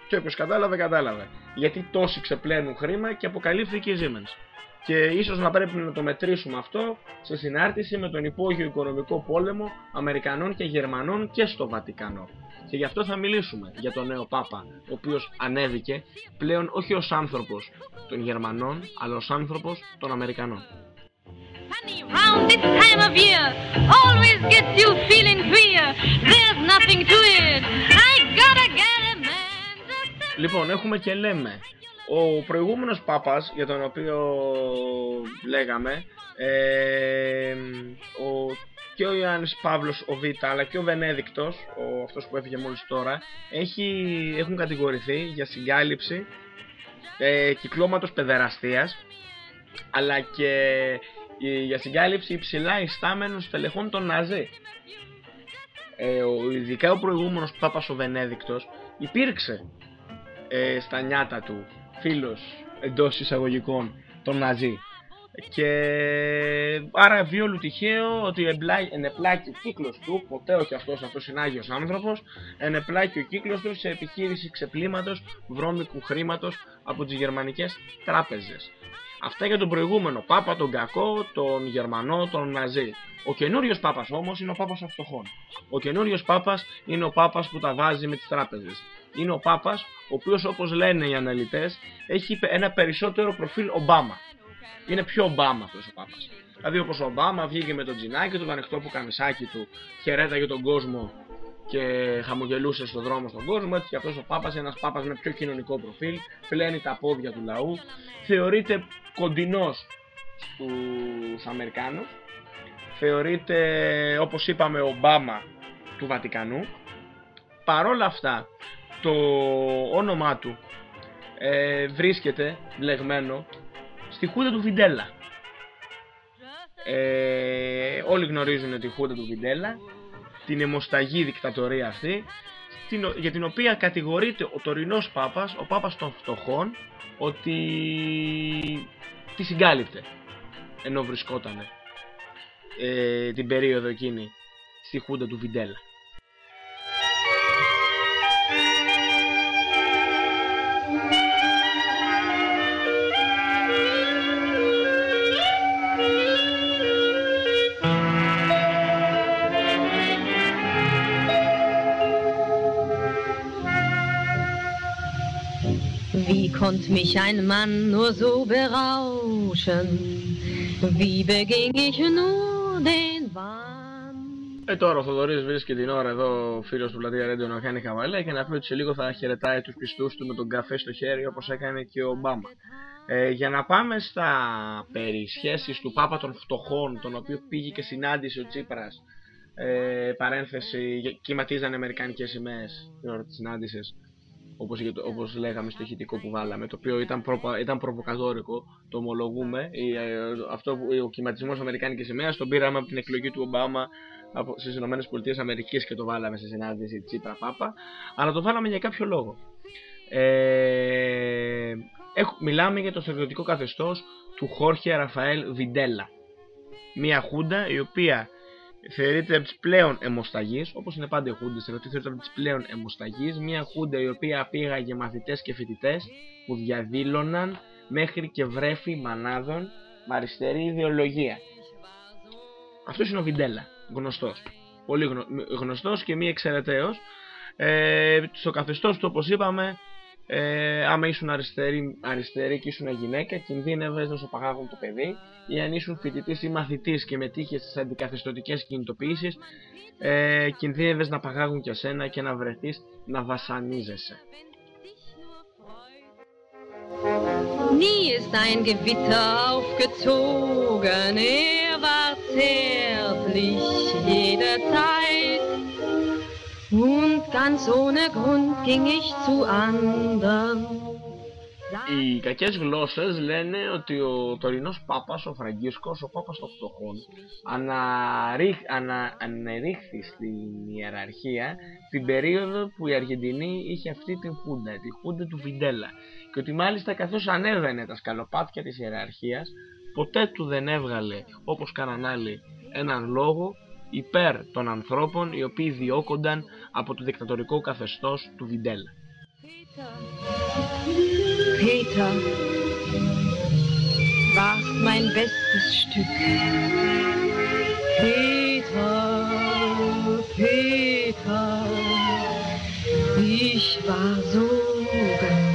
Και όποιος κατάλαβε, κατάλαβε. Γιατί τόσοι ξεπλένουν χρήμα και αποκαλύφθηκε η Siemens. Και ίσως να πρέπει να το μετρήσουμε αυτό σε συνάρτηση με τον υπόγειο οικονομικό πόλεμο Αμερικανών και Γερμανών και στο Βατικανό. Και γι' αυτό θα μιλήσουμε για τον νέο Πάπα, ο οποίος ανέβηκε πλέον όχι ως άνθρωπος των Γερμανών, αλλά ως άνθρωπος των Αμερικανών. Round this time of year always gets you feeling queer. There's nothing to it. I gotta get a man. Λοιπόν, έχουμε και λέμε. Ο προηγούμενος Πάπας, για τον οποίο λέγαμε, ε, ο, και ο Ιωάννης Παύλος ο Β, αλλά και ο Βενέδικτος, ο, αυτός που έφυγε μόλις τώρα, έχει, έχουν κατηγορηθεί για συγκάλυψη ε, κυκλώματος παιδεραστίας, αλλά και για συγκάλυψη υψηλά ιστάμενων στελεχών των Ναζί. Ε, ο, ειδικά ο προηγούμενος Πάπας ο Βενέδικτος υπήρξε ε, στα νιάτα του φίλος εντός εισαγωγικών των Ναζί και άρα βιόλου τυχαίο ότι ενεπλάκει ο κύκλος του, ποτέ όχι αυτός, αυτός είναι Άγιος άνθρωπος, ενεπλάκει ο κύκλος του σε επιχείρηση ξεπλήματος βρώμικου χρήματος από τις γερμανικές τράπεζες. Αυτά για τον προηγούμενο Πάπα, τον κακό, τον Γερμανό, τον Ναζί. Ο καινούριος Πάπας όμως είναι ο Πάπας των φτωχών. Ο καινούριος Πάπας είναι ο Πάπας που τα βάζει με τις τράπεζες. Είναι ο Πάπας, ο οποίος όπως λένε οι αναλυτές, έχει ένα περισσότερο προφίλ Ομπάμα. Είναι πιο Ομπάμα αυτός ο Πάπας. Δηλαδή όπως ο Ομπάμα βγήκε με τον τζινάκι του, το ανοιχτό που καμισάκι του, χαιρέταγε τον κόσμο και χαμογελούσε στον δρόμο στον κόσμο, έτσι και αυτός ο Πάπας, ένας Πάπας με πιο κοινωνικό προφίλ, πλένει τα πόδια του λαού, θεωρείται κοντινός στους Αμερικάνους, θεωρείται όπως είπαμε Ομπάμα του Βατικανού, παρόλα αυτά το όνομά του ε, βρίσκεται βλεγμένο στη χούντα του Βιντέλα. Ε, όλοι γνωρίζουν τη χούντα του Βιντέλα, την αιμοσταγή δικτατορία αυτή, την- για την οποία κατηγορείται ο τωρινός Πάπας, ο Πάπας των φτωχών, ότι τη συγκάλυπτε ενώ βρισκότανε ε, την περίοδο εκείνη στη χούντα του Βιντέλα. Wie konnte mich ein Mann nur so berauschen? Wie beging ich nur den Wahn? Ε, τώρα ο Θοδωρής βρίσκει την ώρα εδώ ο φίλος του Πλατεία Ρέντιο να κάνει χαβαλέ και να πει ότι σε λίγο θα χαιρετάει τους πιστούς του με τον καφέ στο χέρι όπως έκανε και ο Ομπάμα. Ε, για να πάμε στα περί σχέσεις του Πάπα των Φτωχών, τον οποίο πήγε και συνάντησε ο Τσίπρας, ε, παρένθεση, γε- κυματίζανε αμερικανικές σημαίες την ώρα της συνάντησης, όπως, για το- όπως λέγαμε στο ηχητικό που βάλαμε, το οποίο ήταν, προπα, ήταν προβοκαδόρικο, το ομολογούμε. Η, ε, αυτό που, ο κυματισμός αμερικάνικης σημαίας τον πήραμε από την εκλογή του Ομπάμα από, στις Ηνωμένες Πολιτείες Αμερικής και το βάλαμε σε συνάντηση Τσίπρα Πάπα, αλλά το βάλαμε για κάποιο λόγο. Ε, έχ- μιλάμε για το στρατιωτικό καθεστώς του Χόρχε Ραφαέλ Βιντέλα. Μια χούντα η οποία θεωρείται από τις πλέον αιμοσταγείς, όπως είναι πάντα οι χούντες, αλλά θεωρείται από τις πλέον αιμοσταγείς, μια χούντα η οποία πήγαγε μαθητές και φοιτητές που διαδήλωναν μέχρι και βρέφη μανάδων με αριστερή ιδεολογία. Αυτός είναι ο Βιντέλα, γνωστός. Πολύ γνω... γνωστός και μη εξαιρεταίος. Ε, στο καθεστώς του, όπως είπαμε, ε, άμα ήσουν αριστερή, αριστερή και ήσουν γυναίκα, κινδύνευες να σου παγάγουν το παιδί, ή αν ήσουν φοιτητής ή μαθητής και μετήχες στις αντικαθεστωτικέ κινητοποιήσεις, ε, κινδύνευες να παγάγουν και σένα και να βρεθείς να βασανίζεσαι. Nie ist ein Gewitter aufgezogen, er war zärtlich jederzeit. Und ganz ohne Grund ging ich zu anderen. Οι κακές γλώσσες λένε ότι ο τωρινός Πάπας, ο Φραγκίσκος, ο Πάπας των φτωχών, αναρρίχ, ανα, ανερρίχθη στην ιεραρχία την περίοδο που η Αργεντινή είχε αυτή την χούντα, τη χούντα του Βιντέλα. Και ότι μάλιστα καθώς ανέβαινε τα σκαλοπάτια της ιεραρχίας, ποτέ του δεν έβγαλε, όπως κάναν άλλοι, έναν λόγο υπέρ των ανθρώπων οι οποίοι διώκονταν από το δικτατορικό καθεστώς του Βιντέλα. Peter, warst mein bestes Stück. Peter, Peter, ich war so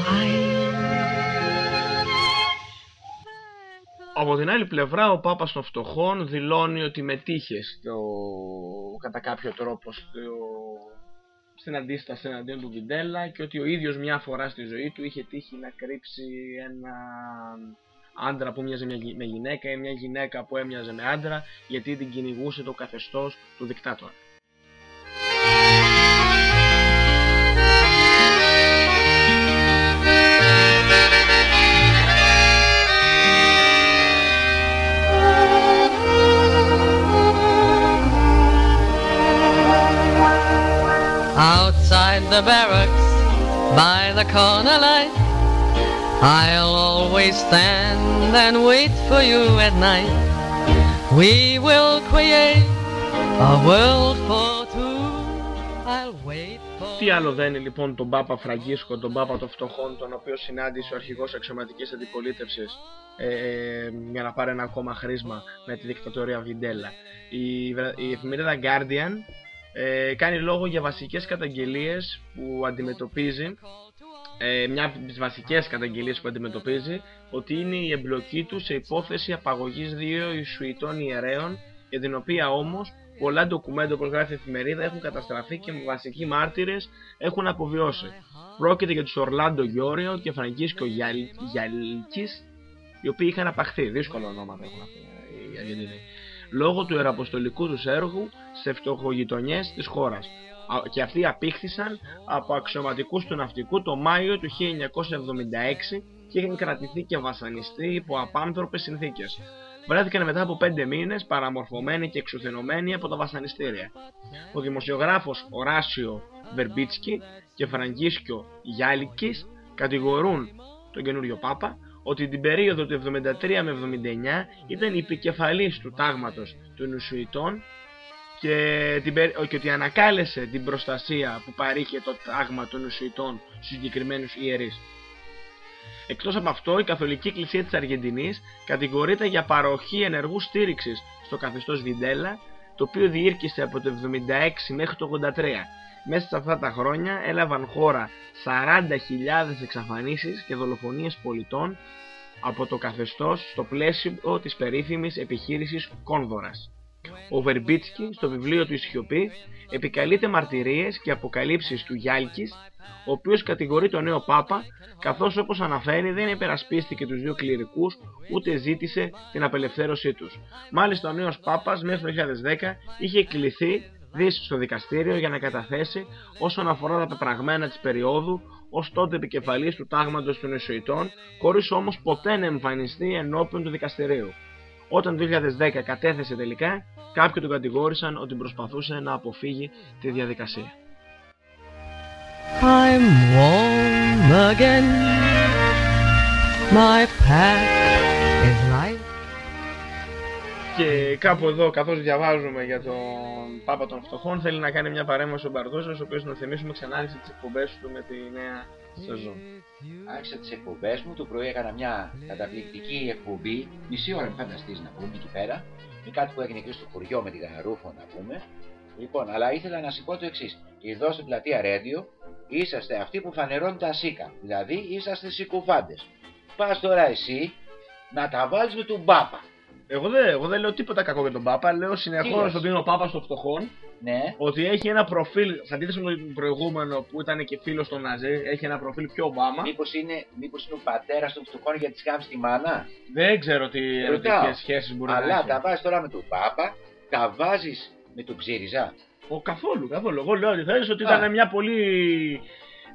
Από την άλλη πλευρά ο Πάπας των Φτωχών δηλώνει ότι μετήχες στο, κατά κάποιο τρόπο στο, στην αντίσταση εναντίον του Βιντέλα και ότι ο ίδιος μια φορά στη ζωή του είχε τύχει να κρύψει ένα άντρα που έμοιαζε μια γυ- με γυναίκα ή μια γυναίκα που έμοιαζε με άντρα γιατί την κυνηγούσε το καθεστώς του δικτάτορα. Outside the barracks, by the corner light, I'll always stand and wait for you at night. We will create a world for two. I'll wait for Τι άλλο δένει λοιπόν τον Πάπα Φραγκίσκο, τον Πάπα των Φτωχών, τον οποίος συνάντησε ο αρχηγός αξιωματικής αντιπολίτευσης ε, για να πάρει ένα ακόμα χρήσμα με τη δικτατορία Βιντέλα. Η, βρε- η εφημερίδα Guardian ε, κάνει λόγο για βασικές καταγγελίες που αντιμετωπίζει ε, μια από τις βασικές καταγγελίες που αντιμετωπίζει ότι είναι η εμπλοκή του σε υπόθεση απαγωγής δύο Ιησουητών ιερέων για την οποία όμως πολλά ντοκουμέντα όπως γράφει η εφημερίδα έχουν καταστραφεί και βασικοί μάρτυρες έχουν αποβιώσει. Πρόκειται για τους Ορλάντο Γιώριο και Φραγκίσκο Γιαλκής οι οποίοι είχαν απαχθεί. Δύσκολο ονόματα έχουν αυτοί οι Αργεντινοί. Λόγω του εραποστολικού τους έργου σε φτωχογειτονιές της χώρας. Α, Και αυτοί απήχθησαν από αξιωματικούς του ναυτικού το Μάιο του 1976 και είχαν κρατηθεί και βασανιστεί υπό απάνθρωπες συνθήκες. Βρέθηκαν μετά από πέντε μήνες παραμορφωμένοι και εξουθενωμένοι από τα βασανιστήρια. Ο δημοσιογράφος Οράσιο Βερμπίτσκι και Φραγκίσκιο Γιάλικης κατηγορούν τον καινούριο Πάπα ότι την περίοδο του 73 με 79 ήταν επικεφαλής του τάγματος των Ιουσουητών και, την, περι- και ότι ανακάλεσε την προστασία που παρήχε το τάγμα των Ιουσουητών στους συγκεκριμένους ιερείς. Εκτός από αυτό, η Καθολική Εκκλησία της Αργεντινής κατηγορείται για παροχή ενεργούς στήριξης στο καθεστώς Βιντέλα, το οποίο διήρκησε από το 76 μέχρι το 83. Μέσα σε αυτά τα χρόνια έλαβαν χώρα 40.000 εξαφανίσεις και δολοφονίες πολιτών από το καθεστώς στο πλαίσιο της περίφημης επιχείρησης Κόνδωρας. Ο Βερμπίτσκι στο βιβλίο του «Η Σιωπή» επικαλείται μαρτυρίες και αποκαλύψεις του Γιάλκης, ο οποίος κατηγορεί τον νέο Πάπα, καθώς όπως αναφέρει δεν υπερασπίστηκε τους δύο κληρικούς, ούτε ζήτησε την απελευθέρωσή τους. Μάλιστα ο νέος Πάπας μέχρι το 2010 είχε κληθεί δις στο δικαστήριο για να καταθέσει όσον αφορά τα πεπραγμένα της περίοδου ως τότε επικεφαλής του τάγματος των Ιησουητών, χωρίς όμως ποτέ να εμφανιστεί ενώπιον του δικαστηρίου. Όταν το 2010 κατέθεσε τελικά, κάποιοι τον κατηγόρησαν ότι προσπαθούσε να αποφύγει τη διαδικασία. I'm warm again. My pack is light. Και κάπου εδώ, καθώς διαβάζουμε για τον Πάπα των Φτωχών, θέλει να κάνει μια παρέμβαση ο Μπαρδόζος, ο οποίος να θυμίσουμε ξανάρχισε τις εκπομπές του με τη νέα σεζόν. Άρχισα τις εκπομπές μου, το πρωί έκανα μια καταπληκτική εκπομπή, μισή ώρα μην φανταστείς να πούμε εκεί πέρα, με κάτι που έγινε εκεί στο χωριό με τη Γαρούφο να πούμε. Λοιπόν, αλλά ήθελα να σου πω το εξής. Εδώ στην πλατεία Ρέντιο είσαστε αυτοί που φανερώνουν τα σίκα. Δηλαδή είσαστε συκοφάντε. Πας τώρα εσύ να τα βάλεις με τον Πάπα. Εγώ δεν, εγώ δεν λέω τίποτα κακό για τον Πάπα, λέω Τι συνεχώς λες; ότι είναι ο Πάπας των Φτωχών, Ναι. ότι έχει ένα προφίλ, σε αντίθεση με τον προηγούμενο που ήταν και φίλος των Ναζί, έχει ένα προφίλ πιο Ομπάμα. Μήπως είναι, μήπως είναι ο πατέρας των φτωχών γιατί σκάφει τη μάνα; Δεν ξέρω τι Ρωτάω. ερωτικές σχέσεις μπορεί να Αλλά έχει. τα βάζεις τώρα με τον Πάπα, τα βάζεις με τον Ξύριζα. Ο, καθόλου, καθόλου. Εγώ λέω ότι θέλεις ότι Α. ήταν μια πολύ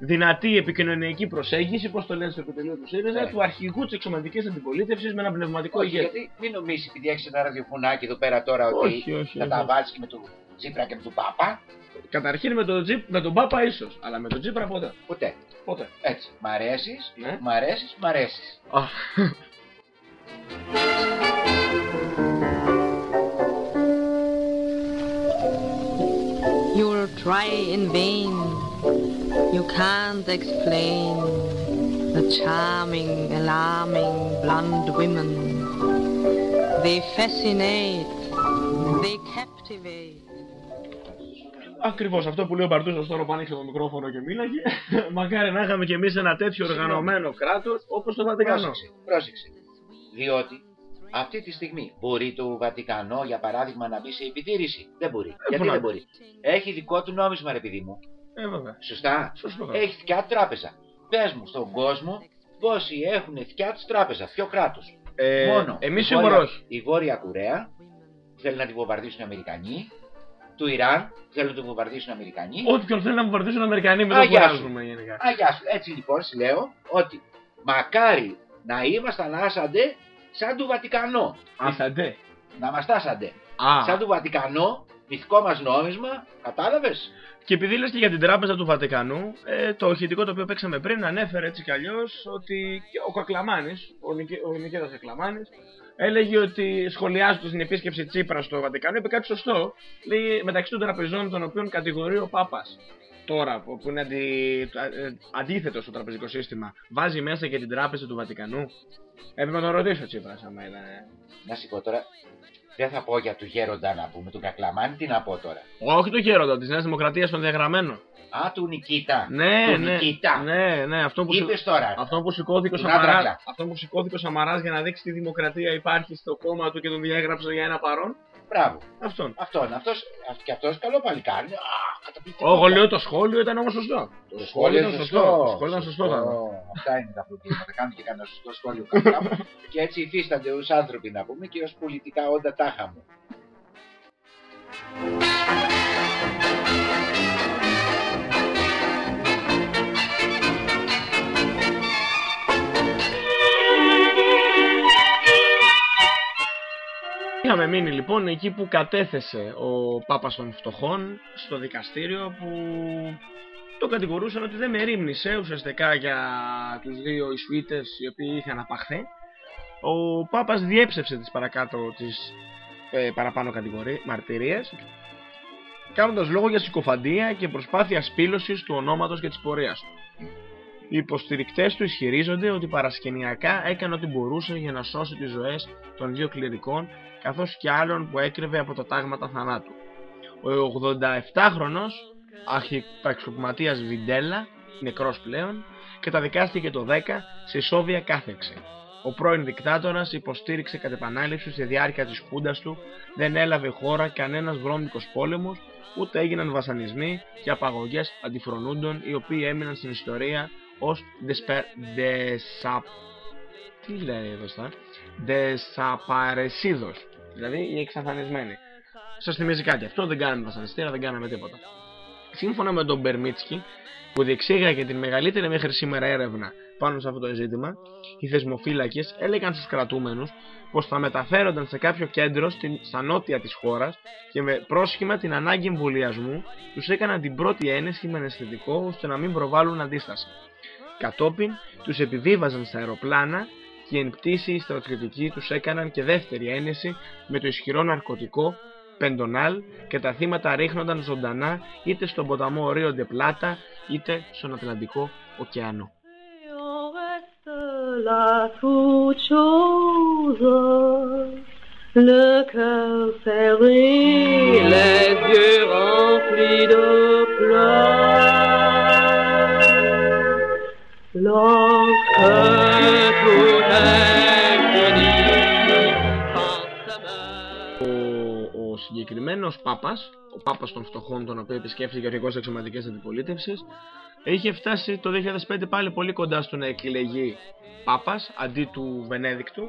δυνατή επικοινωνιακή προσέγγιση, όπως το λένε στο επιτελείο του ΣΥΡΙΖΑ, Ναι. του αρχηγού της εξωματικής αντιπολίτευσης με ένα πνευματικό Όχι, ηγέτη. γιατί μην νομίζεις επειδή έχεις ένα ραδιοφωνάκι εδώ πέρα τώρα ότι Όχι, όχι, θα όχι. τα βάλει και με τον Τσίπρα και με τον Πάπα. Καταρχήν με τον, Τζιπ, με τον Πάπα ίσως, αλλά με τον Τζίπρα ποτέ. Ποτέ. Ποτέ. Έτσι. Μ' αρέσεις, Ναι. μ' αρέσεις, μ' αρέσεις. Α. You'll try in vain. You can't explain the charming, alarming blonde women. They fascinate. They captivate. Ακριβώς αυτό που λέει ο Μπαρτούζος τώρα που άνοιξε το μικρόφωνο και μίλαγε. *laughs* Μακάρι να είχαμε κι εμείς ένα τέτοιο οργανωμένο κράτος όπως το Βατικανό. Πρόσεξε, πρόσεξε. Διότι αυτή τη στιγμή μπορεί το Βατικανό, για παράδειγμα, να μπει σε επιτήρηση. Δεν μπορεί. Γιατί πολλά. δεν μπορεί; Έχει δικό του νόμισμα, ρε παιδί μου. Ε, βέβαια. Σωστά. Σωστό. Έχεις θκιά τράπεζα. Πες μου στον κόσμο πόσοι έχουν θκιά του τράπεζα. Ποιο κράτος. Ε, Μόνο. εμείς η Βόρεια- σίγουρα όχι. Η Βόρεια Κουρέα που θέλει να την βομβαρδίσουν οι Αμερικανοί. Του Ιράν που θέλουν να την βομβαρδίσουν οι Αμερικανοί. Όποιον θέλει να βομβαρδίσουν οι Αμερικανοί μην το Αγιά σου. κουράζουμε γενικά. Αγιά σου. Έτσι λοιπόν σου λέω ότι μακάρι να ήμασταν άσαντε σαν του Βατικανό. Ήσαντε. Να μας τάσαντε. Α. Σαν του Βατικανό, μυθικό μας νόμισμα, κατάλαβες; Και επειδή λες και για την τράπεζα του Βατικανού, ε, το ηχητικό το οποίο παίξαμε πριν ανέφερε έτσι κι αλλιώς ότι και ο Κακλαμάνης, ο, Νικ, ο Νικήτας Κακλαμάνης, έλεγε ότι σχολιάζοντας την επίσκεψη Τσίπρας στο Βατικανό, είπε κάτι σωστό. Λέει μεταξύ των τραπεζών των οποίων κατηγορεί ο Πάπας τώρα που που είναι αντι, ε, αντίθετο στο τραπεζικό σύστημα, βάζει μέσα και την τράπεζα του Βατικανού. Έπρεπε να τον ρωτήσω ο Τσίπρας άμα ήταν. Να σου πω τώρα, δεν θα πω για του γέροντα να πούμε, του Κακλαμάνη, τι να πω τώρα. Όχι το γέροντα, της Νέας Δημοκρατίας τον διαγραμμένο. Α, του Νικήτα. Ναι, του ναι, Νικήτα. ναι, ναι, αυτό που, Είπες τώρα. αυτό που σηκώθηκε ο Τον Σαμαράς, Άντρακλα. αυτό που σηκώθηκε ο Σαμαράς για να δείξει τι δημοκρατία υπάρχει στο κόμμα του και τον διέγραψε για ένα παρόν. Μπράβο. Αυτόν. Αυτόν. Αυτός, αυ- και αυτός καλό παλικάρι. Α, καταπληκτικό. Εγώ λέω το σχόλιο ήταν όμως σωστό. Το σχόλιο ήταν είναι σωστό. σωστό. Το σχόλιο ήταν σωστό. ήταν. Αυτά είναι τα προβλήματα. Κάνουν και κανένας σωστό σχόλιο κατά μου. *laughs* και έτσι υφίστανται ως άνθρωποι να πούμε και ως πολιτικά όντα τάχα μου. Είχαμε μείνει λοιπόν εκεί που κατέθεσε ο Πάπας των Φτωχών στο δικαστήριο που το κατηγορούσαν ότι δεν μερίμνησε ουσιαστικά για τους δύο Ισουίτες οι οποίοι είχαν απαχθεί. Ο Πάπας διέψευσε τις παρακάτω τις ε, παραπάνω κατηγορίες, μαρτυρίες κάνοντας λόγο για συκοφαντία και προσπάθεια σπήλωσης του ονόματος και της πορείας του. Οι υποστηρικτές του ισχυρίζονται ότι παρασκηνιακά έκανε ό,τι μπορούσε για να σώσει τις ζωές των δύο κληρικών καθώς και άλλων που έκρυβε από τα τάγματα θανάτου. Ο 87χρονος αρχιταξιοκρατίας Βιντέλα, νεκρός πλέον, καταδικάστηκε το 10 σε ισόβια κάθεξη. Ο πρώην δικτάτορας υποστήριξε κατ' επανάληψη στη διάρκεια της χούντας του, δεν έλαβε χώρα κανένας βρώμικος πόλεμος, ούτε έγιναν βασανισμοί και απαγωγές αντιφρονούντων οι οποίοι έμειναν στην ιστορία ως δεσπε... δεσα... Τι λέει εδώ στα... Δεσαπαρεσίδος, δηλαδή οι εξαφανισμένοι. Σας θυμίζει κάτι, αυτό δεν κάναμε βασανιστήρα, δεν κάναμε τίποτα. Σύμφωνα με τον Μπερμίτσκι, που διεξήγαγε την μεγαλύτερη μέχρι σήμερα έρευνα πάνω σε αυτό το ζήτημα, οι θεσμοφύλακες έλεγαν στους κρατούμενους πως θα μεταφέρονταν σε κάποιο κέντρο στην, στα νότια της χώρας και με πρόσχημα την ανάγκη εμβολιασμού τους έκαναν την πρώτη ένεση με αναισθητικό ώστε να μην προβάλλουν αντίσταση. Κατόπιν τους επιβίβαζαν στα αεροπλάνα και εν πτήση οι στρατιωτικοί τους έκαναν και δεύτερη ένεση με το ισχυρό ναρκωτικό πεντονάλ και τα θύματα ρίχνονταν ζωντανά είτε στον ποταμό Ρίο Πλάτα είτε στον Ατλαντικό ωκεανό. la toute chose, le cœur συγκεκριμένος Πάπας, ο Πάπας των φτωχών, τον οποίο επισκέφθηκε ο αρχηγός εξωματικές αντιπολίτευσης, είχε φτάσει το 2005 πάλι πολύ κοντά στο να εκλεγεί Πάπας αντί του Βενέδικτου,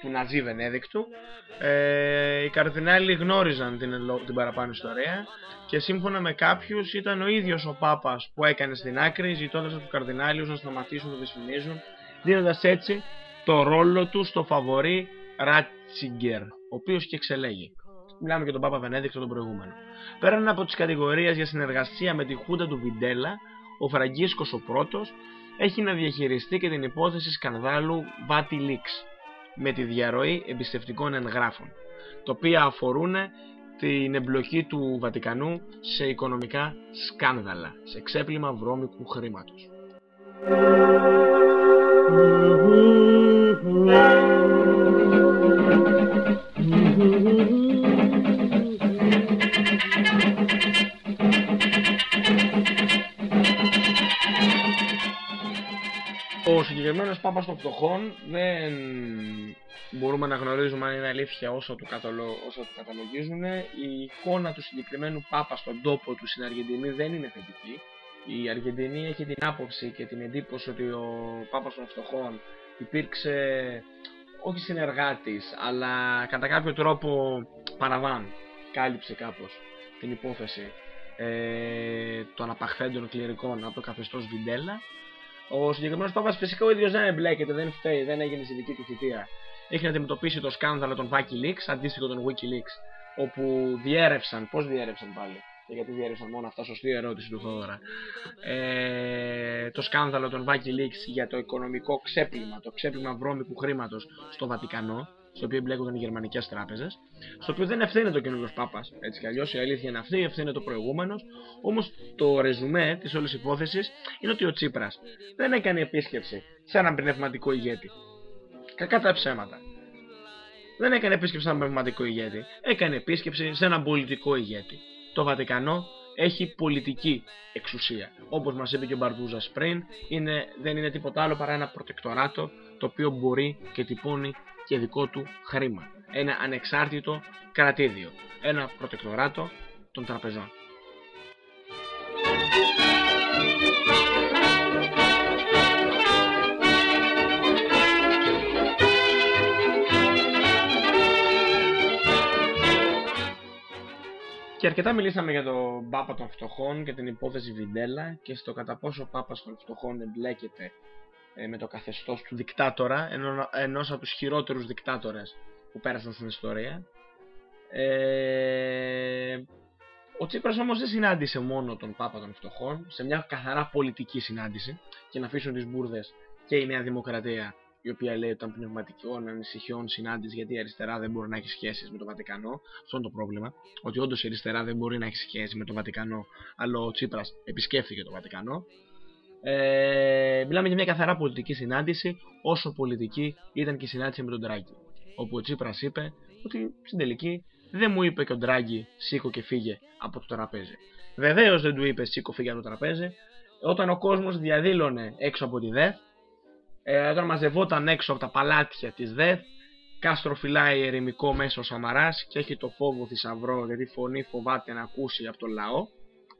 του Ναζί Βενέδικτου. Ε, οι καρδινάλοι γνώριζαν την, ελο- την παραπάνω ιστορία και σύμφωνα με κάποιους ήταν ο ίδιος ο Πάπας που έκανε στην άκρη ζητώντας από τους καρδινάλιους να σταματήσουν να δυσφημίζουν δίνοντας έτσι το ρόλο του στο φαβορή Ράτσιγκερ, ο οποίος και εξελέγει. Μιλάμε για τον Πάπα Βενέδικτο τον προηγούμενο. Πέραν από τις κατηγορίες για συνεργασία με τη χούντα του Βιντέλα, ο Φραγκίσκος ο πρώτος έχει να διαχειριστεί και την υπόθεση σκανδάλου Vati Leaks με τη διαρροή εμπιστευτικών εγγράφων, τα οποία αφορούν την εμπλοκή του Βατικανού σε οικονομικά σκάνδαλα, σε ξέπλυμα βρώμικου χρήματος. Ο συγκεκριμένος Πάπας των Φτωχών δεν μπορούμε να γνωρίζουμε αν είναι αλήθεια όσο του, καταλο... όσο του καταλογίζουν. Η εικόνα του συγκεκριμένου Πάπα στον τόπο του στην Αργεντινή δεν είναι θετική. Η Αργεντινή έχει την άποψη και την εντύπωση ότι ο Πάπας των Φτωχών υπήρξε όχι συνεργάτης, αλλά κατά κάποιο τρόπο παραβάν. Κάλυψε κάπως την υπόθεση ε, των απαχθέντων κληρικών από το καθεστώς Βιντέλα ο συγκεκριμένος Πάπας φυσικά ο ίδιος δεν εμπλέκεται, δεν φταίει, δεν έγινε στη δική του θητεία. Έχει να αντιμετωπίσει το σκάνδαλο των Wikileaks, αντίστοιχο των Wikileaks, όπου διέρευσαν, πώς διέρευσαν πάλι, και γιατί διέρευσαν μόνο αυτά, σωστή ερώτηση του Θόδωρα. Ε, το σκάνδαλο των Wikileaks για το οικονομικό ξέπλυμα, το ξέπλυμα βρώμικου χρήματος στο Βατικανό, στο οποίο εμπλέκονταν οι γερμανικές τράπεζες, στο οποίο δεν ευθύνεται ο καινούριο Πάπας. Έτσι κι αλλιώς η αλήθεια είναι αυτή, ευθύνεται ο προηγούμενος. Όμως το ρεζουμέ της όλης υπόθεσης είναι ότι ο Τσίπρας δεν έκανε επίσκεψη σε έναν πνευματικό ηγέτη. Κακά τα ψέματα. Δεν έκανε επίσκεψη σε έναν πνευματικό ηγέτη. Έκανε επίσκεψη σε έναν πολιτικό ηγέτη. Το Βατικανό έχει πολιτική εξουσία. Όπως μας είπε και ο Μπαρδούζας πριν, είναι, δεν είναι τίποτα άλλο παρά ένα προτεκτοράτο το οποίο μπορεί και τυπώνει και δικό του χρήμα. Ένα ανεξάρτητο κρατήδιο. Ένα προτεκτοράτο των τραπεζών. Και αρκετά μιλήσαμε για τον Πάπα των Φτωχών και την υπόθεση Βιντέλα και στο κατά πόσο ο Πάπας των Φτωχών εμπλέκεται ε, με το καθεστώς του δικτάτορα, ενώ, ενός από τους χειρότερους δικτάτορες που πέρασαν στην ιστορία. Ε, ο Τσίπρας όμως δεν συνάντησε μόνο τον Πάπα των Φτωχών, σε μια καθαρά πολιτική συνάντηση και να αφήσουν τις μπουρδες και η Νέα Δημοκρατία η οποία λέει ότι ήταν πνευματικών ανησυχιών συνάντηση γιατί η αριστερά δεν μπορεί να έχει σχέσεις με το Βατικανό. Αυτό είναι το πρόβλημα. Ότι όντως η αριστερά δεν μπορεί να έχει σχέση με το Βατικανό, αλλά ο Τσίπρας επισκέφθηκε το Βατικανό. Ε, μιλάμε για μια καθαρά πολιτική συνάντηση, όσο πολιτική ήταν και η συνάντηση με τον Τράγκη. Όπου ο Τσίπρας είπε ότι στην τελική δεν μου είπε και ο Ντράγκη σήκω και φύγε από το τραπέζι. Βεβαίως δεν του είπε σήκω φύγε από το τραπέζι. Όταν ο κόσμος διαδήλωνε έξω από τη ΔΕΘ, ε, όταν μαζευόταν έξω από τα παλάτια της ΔΕΘ Κάστρο φυλάει ερημικό μέσο ο Σαμαράς και έχει το φόβο θησαυρό γιατί φωνή φοβάται να ακούσει από το λαό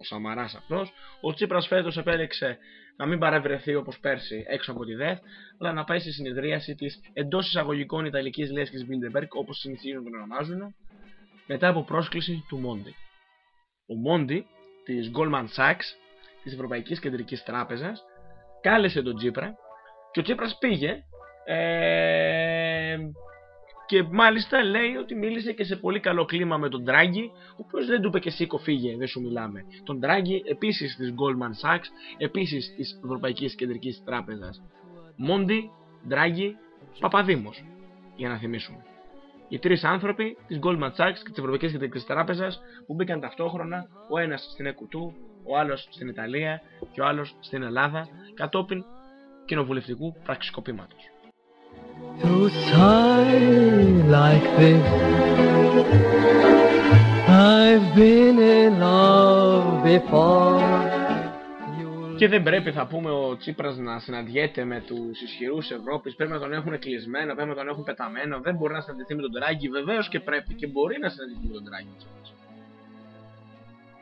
ο Σαμαράς αυτός. Ο Τσίπρας φέτος επέλεξε να μην παρευρεθεί όπως πέρσι έξω από τη ΔΕΘ αλλά να πάει στη συνεδρίαση της εντός εισαγωγικών Ιταλικής Λέσχης Bilderberg όπως συνηθίζουν να τον ονομάζουν μετά από πρόσκληση του Μόντι. Ο Μόντι της Goldman Sachs της Ευρωπαϊκής Κεντρικής Τράπεζας κάλεσε τον Τσίπρα και ο Τσίπρας πήγε ε, και μάλιστα λέει ότι μίλησε και σε πολύ καλό κλίμα με τον Τράγκη, ο οποίος δεν του είπε και σήκω φύγε, δεν σου μιλάμε. Τον Τράγκη επίσης της Goldman Sachs, επίσης της Ευρωπαϊκής Κεντρικής Τράπεζας. Μόντι, Τράγκη, Παπαδήμος, για να θυμίσουμε. Οι τρεις άνθρωποι της Goldman Sachs και της Ευρωπαϊκής Κεντρικής Τράπεζας που μπήκαν ταυτόχρονα, ο ένας στην Εκουτού, ο άλλος στην Ιταλία και ο άλλος στην Ελλάδα, κατόπιν κοινοβουλευτικού πραξικοπήματος. Like this I've been in love before και δεν πρέπει, θα πούμε, ο Τσίπρας να συναντιέται με τους ισχυρούς Ευρώπης. Πρέπει να τον έχουν κλεισμένο, πρέπει να τον έχουν πεταμένο. Δεν μπορεί να συναντηθεί με τον Τράγκη. Βεβαίως και πρέπει και μπορεί να συναντηθεί με τον Τράγκη.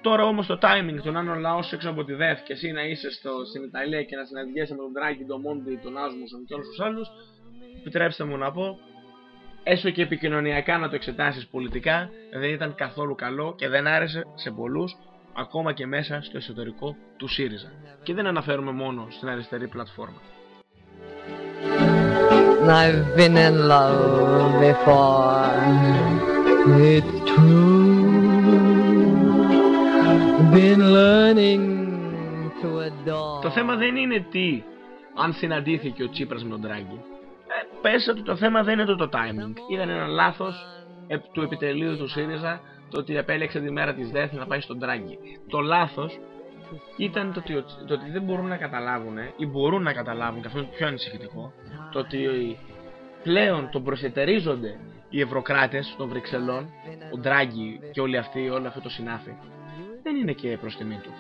Τώρα όμως το timing του να είναι ο λαός έξω από τη ΔΕΘ και εσύ να είσαι στο, στην Ιταλία και να συναντιέσαι με τον Τράγκη, τον Μόντι, τον Άσμουσον και όλου τους άλλους, επιτρέψτε μου να πω, έστω και επικοινωνιακά να το εξετάσεις πολιτικά, δεν ήταν καθόλου καλό και δεν άρεσε σε πολλούς, ακόμα και μέσα στο εσωτερικό του ΣΥΡΙΖΑ. Και δεν αναφέρουμε μόνο στην αριστερή πλατφόρμα. I've been in love before. It's true. Το θέμα δεν είναι τι αν συναντήθηκε ο Τσίπρας με τον Τράγκη. Ε, πες ότι το θέμα δεν είναι το, το timing. Ήταν ένα λάθος του επιτελείου του ΣΥΡΙΖΑ το ότι επέλεξε τη μέρα της ΔΕΘ να πάει στον Τράγκη. Το λάθος ήταν το ότι, το ότι δεν μπορούν να καταλάβουν ή μπορούν να καταλάβουν, και αυτό είναι το πιο ανησυχητικό, το ότι πλέον τον προσετερίζονται οι ευρωκράτες των Βρυξελών, ο Ντράγκη και όλοι αυτοί, όλο αυτό το συνάφη, δεν είναι και προς τιμή του.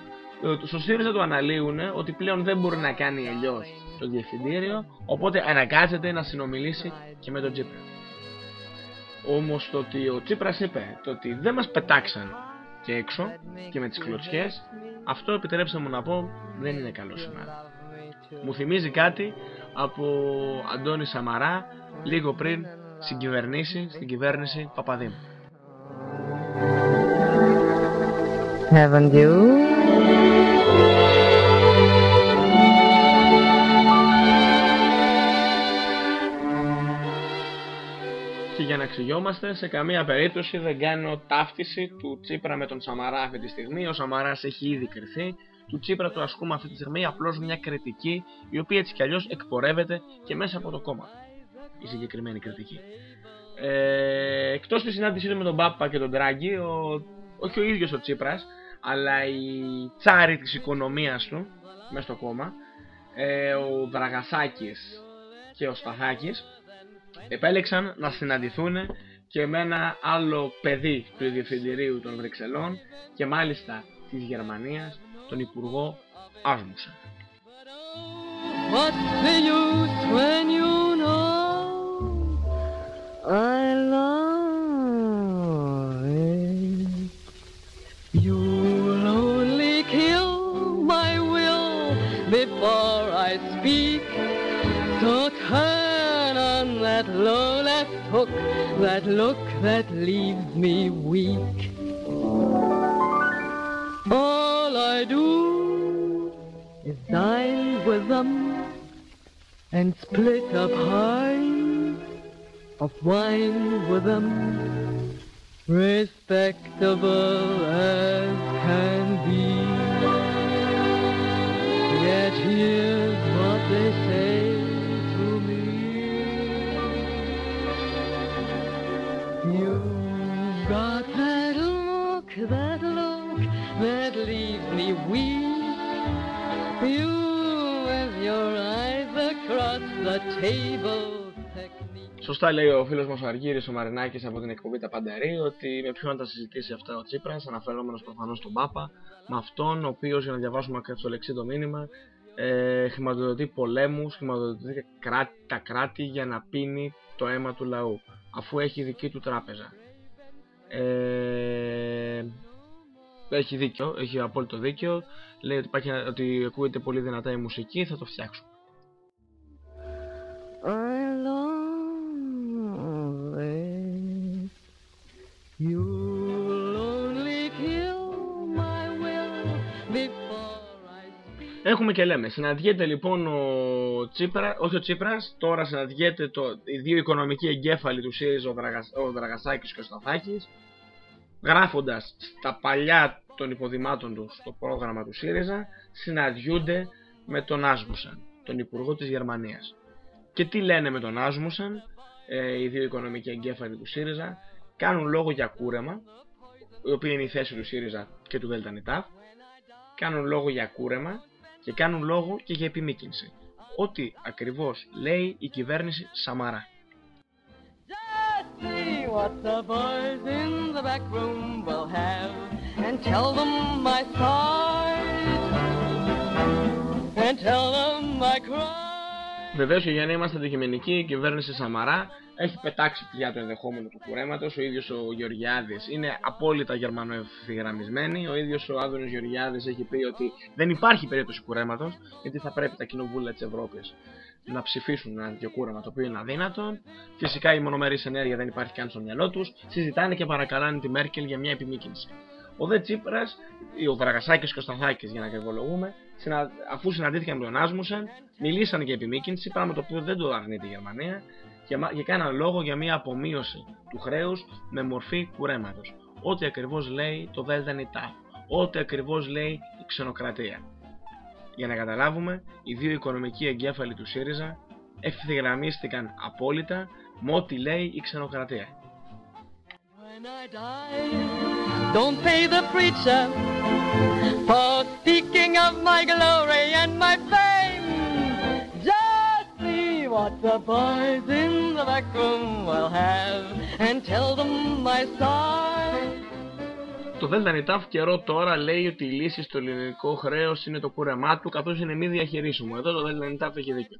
Ε, στο ΣΥΡΙΖΑ το αναλύουν ότι πλέον δεν μπορεί να κάνει αλλιώς το διευθυντήριο, οπότε αναγκάζεται να συνομιλήσει και με τον Τσίπρα. Όμως το ότι ο Τσίπρα είπε το ότι δεν μας πετάξαν και έξω και με τις κλωτσιές, αυτό επιτρέψτε μου να πω δεν είναι καλό σήμερα. Μου θυμίζει κάτι από Αντώνη Σαμαρά λίγο πριν συγκυβερνήσει στην κυβέρνηση Παπαδήμου. haven't you? Και για να εξηγιόμαστε, σε καμία περίπτωση δεν κάνω ταύτιση του Τσίπρα με τον Σαμαρά αυτή τη στιγμή. Ο Σαμαράς έχει ήδη κρυθεί. Του Τσίπρα του ασκούμε αυτή τη στιγμή απλώς μια κριτική η οποία έτσι κι αλλιώς εκπορεύεται και μέσα από το κόμμα. Η συγκεκριμένη κριτική. Ε, εκτός της συνάντησής του με τον Πάπα και τον Τράγκη, ο, όχι ο ίδιος ο Τσίπρας, αλλά η τσάρη της οικονομίας του μέσα στο κόμμα ε, ο Δραγασάκης και ο Σταθάκης επέλεξαν να συναντηθούν και με ένα άλλο παιδί του Διευθυντηρίου των Βρυξελών και μάλιστα της Γερμανίας, τον Υπουργό Άσμουσεν. What's the use when you know I love hook, that look that leaves me weak. All I do is dine with them and split a pint of wine with them, respectable as can You with your eyes across the table. Σωστά λέει ο φίλος μας ο Αργύρης ο Μαρινάκης από την εκπομπή Τα Πανταρή ότι με ποιον θα τα συζητήσει αυτά ο Τσίπρας, αναφερόμενος προφανώς στον Πάπα, με αυτόν ο οποίος για να διαβάσουμε ακριβώς το μήνυμα ε, χρηματοδοτεί πολέμους, χρηματοδοτεί κράτη, τα κράτη για να πίνει το αίμα του λαού, αφού έχει δική του τράπεζα. Ε, έχει δίκιο, έχει απόλυτο δίκιο. Λέει ότι, υπάρχει, ότι ακούγεται πολύ δυνατά η μουσική, θα το φτιάξουμε. I love it. You'll only kill my will before Έχουμε και λέμε. Συναντιέται λοιπόν ο Τσίπρα, όχι ο Τσίπρας, τώρα συναντιέται το, οι δύο οικονομικοί εγκέφαλοι του ΣΥΡΙΖΑ, ο, Δραγα, ο Δραγασάκης και ο Σταθάκης, γράφοντας στα παλιά των υποδημάτων του στο πρόγραμμα του ΣΥΡΙΖΑ, συναντιούνται με τον Άσμουσεν, τον Υπουργό της Γερμανίας. Και τι λένε με τον Άσμουσεν, ε, οι δύο οικονομικοί εγκέφαλοι του ΣΥΡΙΖΑ, κάνουν λόγο για κούρεμα, η οποία είναι η θέση του ΣΥΡΙΖΑ και του ΔΕΛΤΑ κάνουν λόγο για κούρεμα και κάνουν λόγο και για επιμήκυνση. Ό,τι ακριβώς λέει η κυβέρνηση Σαμαρά. see what the boys in the back room will have and tell them my side and tell them my cry. Βεβαίως και για να είμαστε αντικειμενικοί, η κυβέρνηση Σαμαρά έχει πετάξει πια το ενδεχόμενο του κουρέματος. Ο ίδιος ο Γεωργιάδης είναι απόλυτα γερμανοευθυγραμμισμένη. Ο ίδιος ο Άδωνος Γεωργιάδης έχει πει ότι δεν υπάρχει περίπτωση κουρέματος, γιατί θα πρέπει τα κοινοβούλια της Ευρώπης να ψηφίσουν ένα τέτοιο κούρεμα το οποίο είναι αδύνατο. Φυσικά η μονομερής ενέργεια δεν υπάρχει καν στο μυαλό τους. Συζητάνε και παρακαλάνε τη Μέρκελ για μια επιμήκυνση. Ο Δε Τσίπρας, ο Δραγασάκη και ο Σταθάκης, για να ακριβολογούμε, αφού συναντήθηκαν με τον Άσμουσεν, μιλήσαν για επιμήκυνση, πράγμα το οποίο δεν το αρνείται η Γερμανία, και, και κάναν λόγο για μια απομείωση του χρέους με μορφή κουρέματος. Ό,τι ακριβώς λέει το Δέλτα Νιτάφ. Ό,τι ακριβώς λέει η ξενοκρατία. Για να καταλάβουμε, οι δύο οικονομικοί εγκέφαλοι του ΣΥΡΙΖΑ ευθυγραμμίστηκαν απόλυτα με ό,τι λέει η ξενοκρατία. When I die, don't pay the preacher for speaking of my glory and my fame. Just see what the boys in the back room will have and tell them my side. Το Δέλτα Νιτάφ καιρό τώρα λέει ότι η λύση στο ελληνικό χρέος είναι το κούρεμά του καθώς είναι μη διαχειρίσιμο. Εδώ το Δέλτα Νιτάφ έχει δίκιο.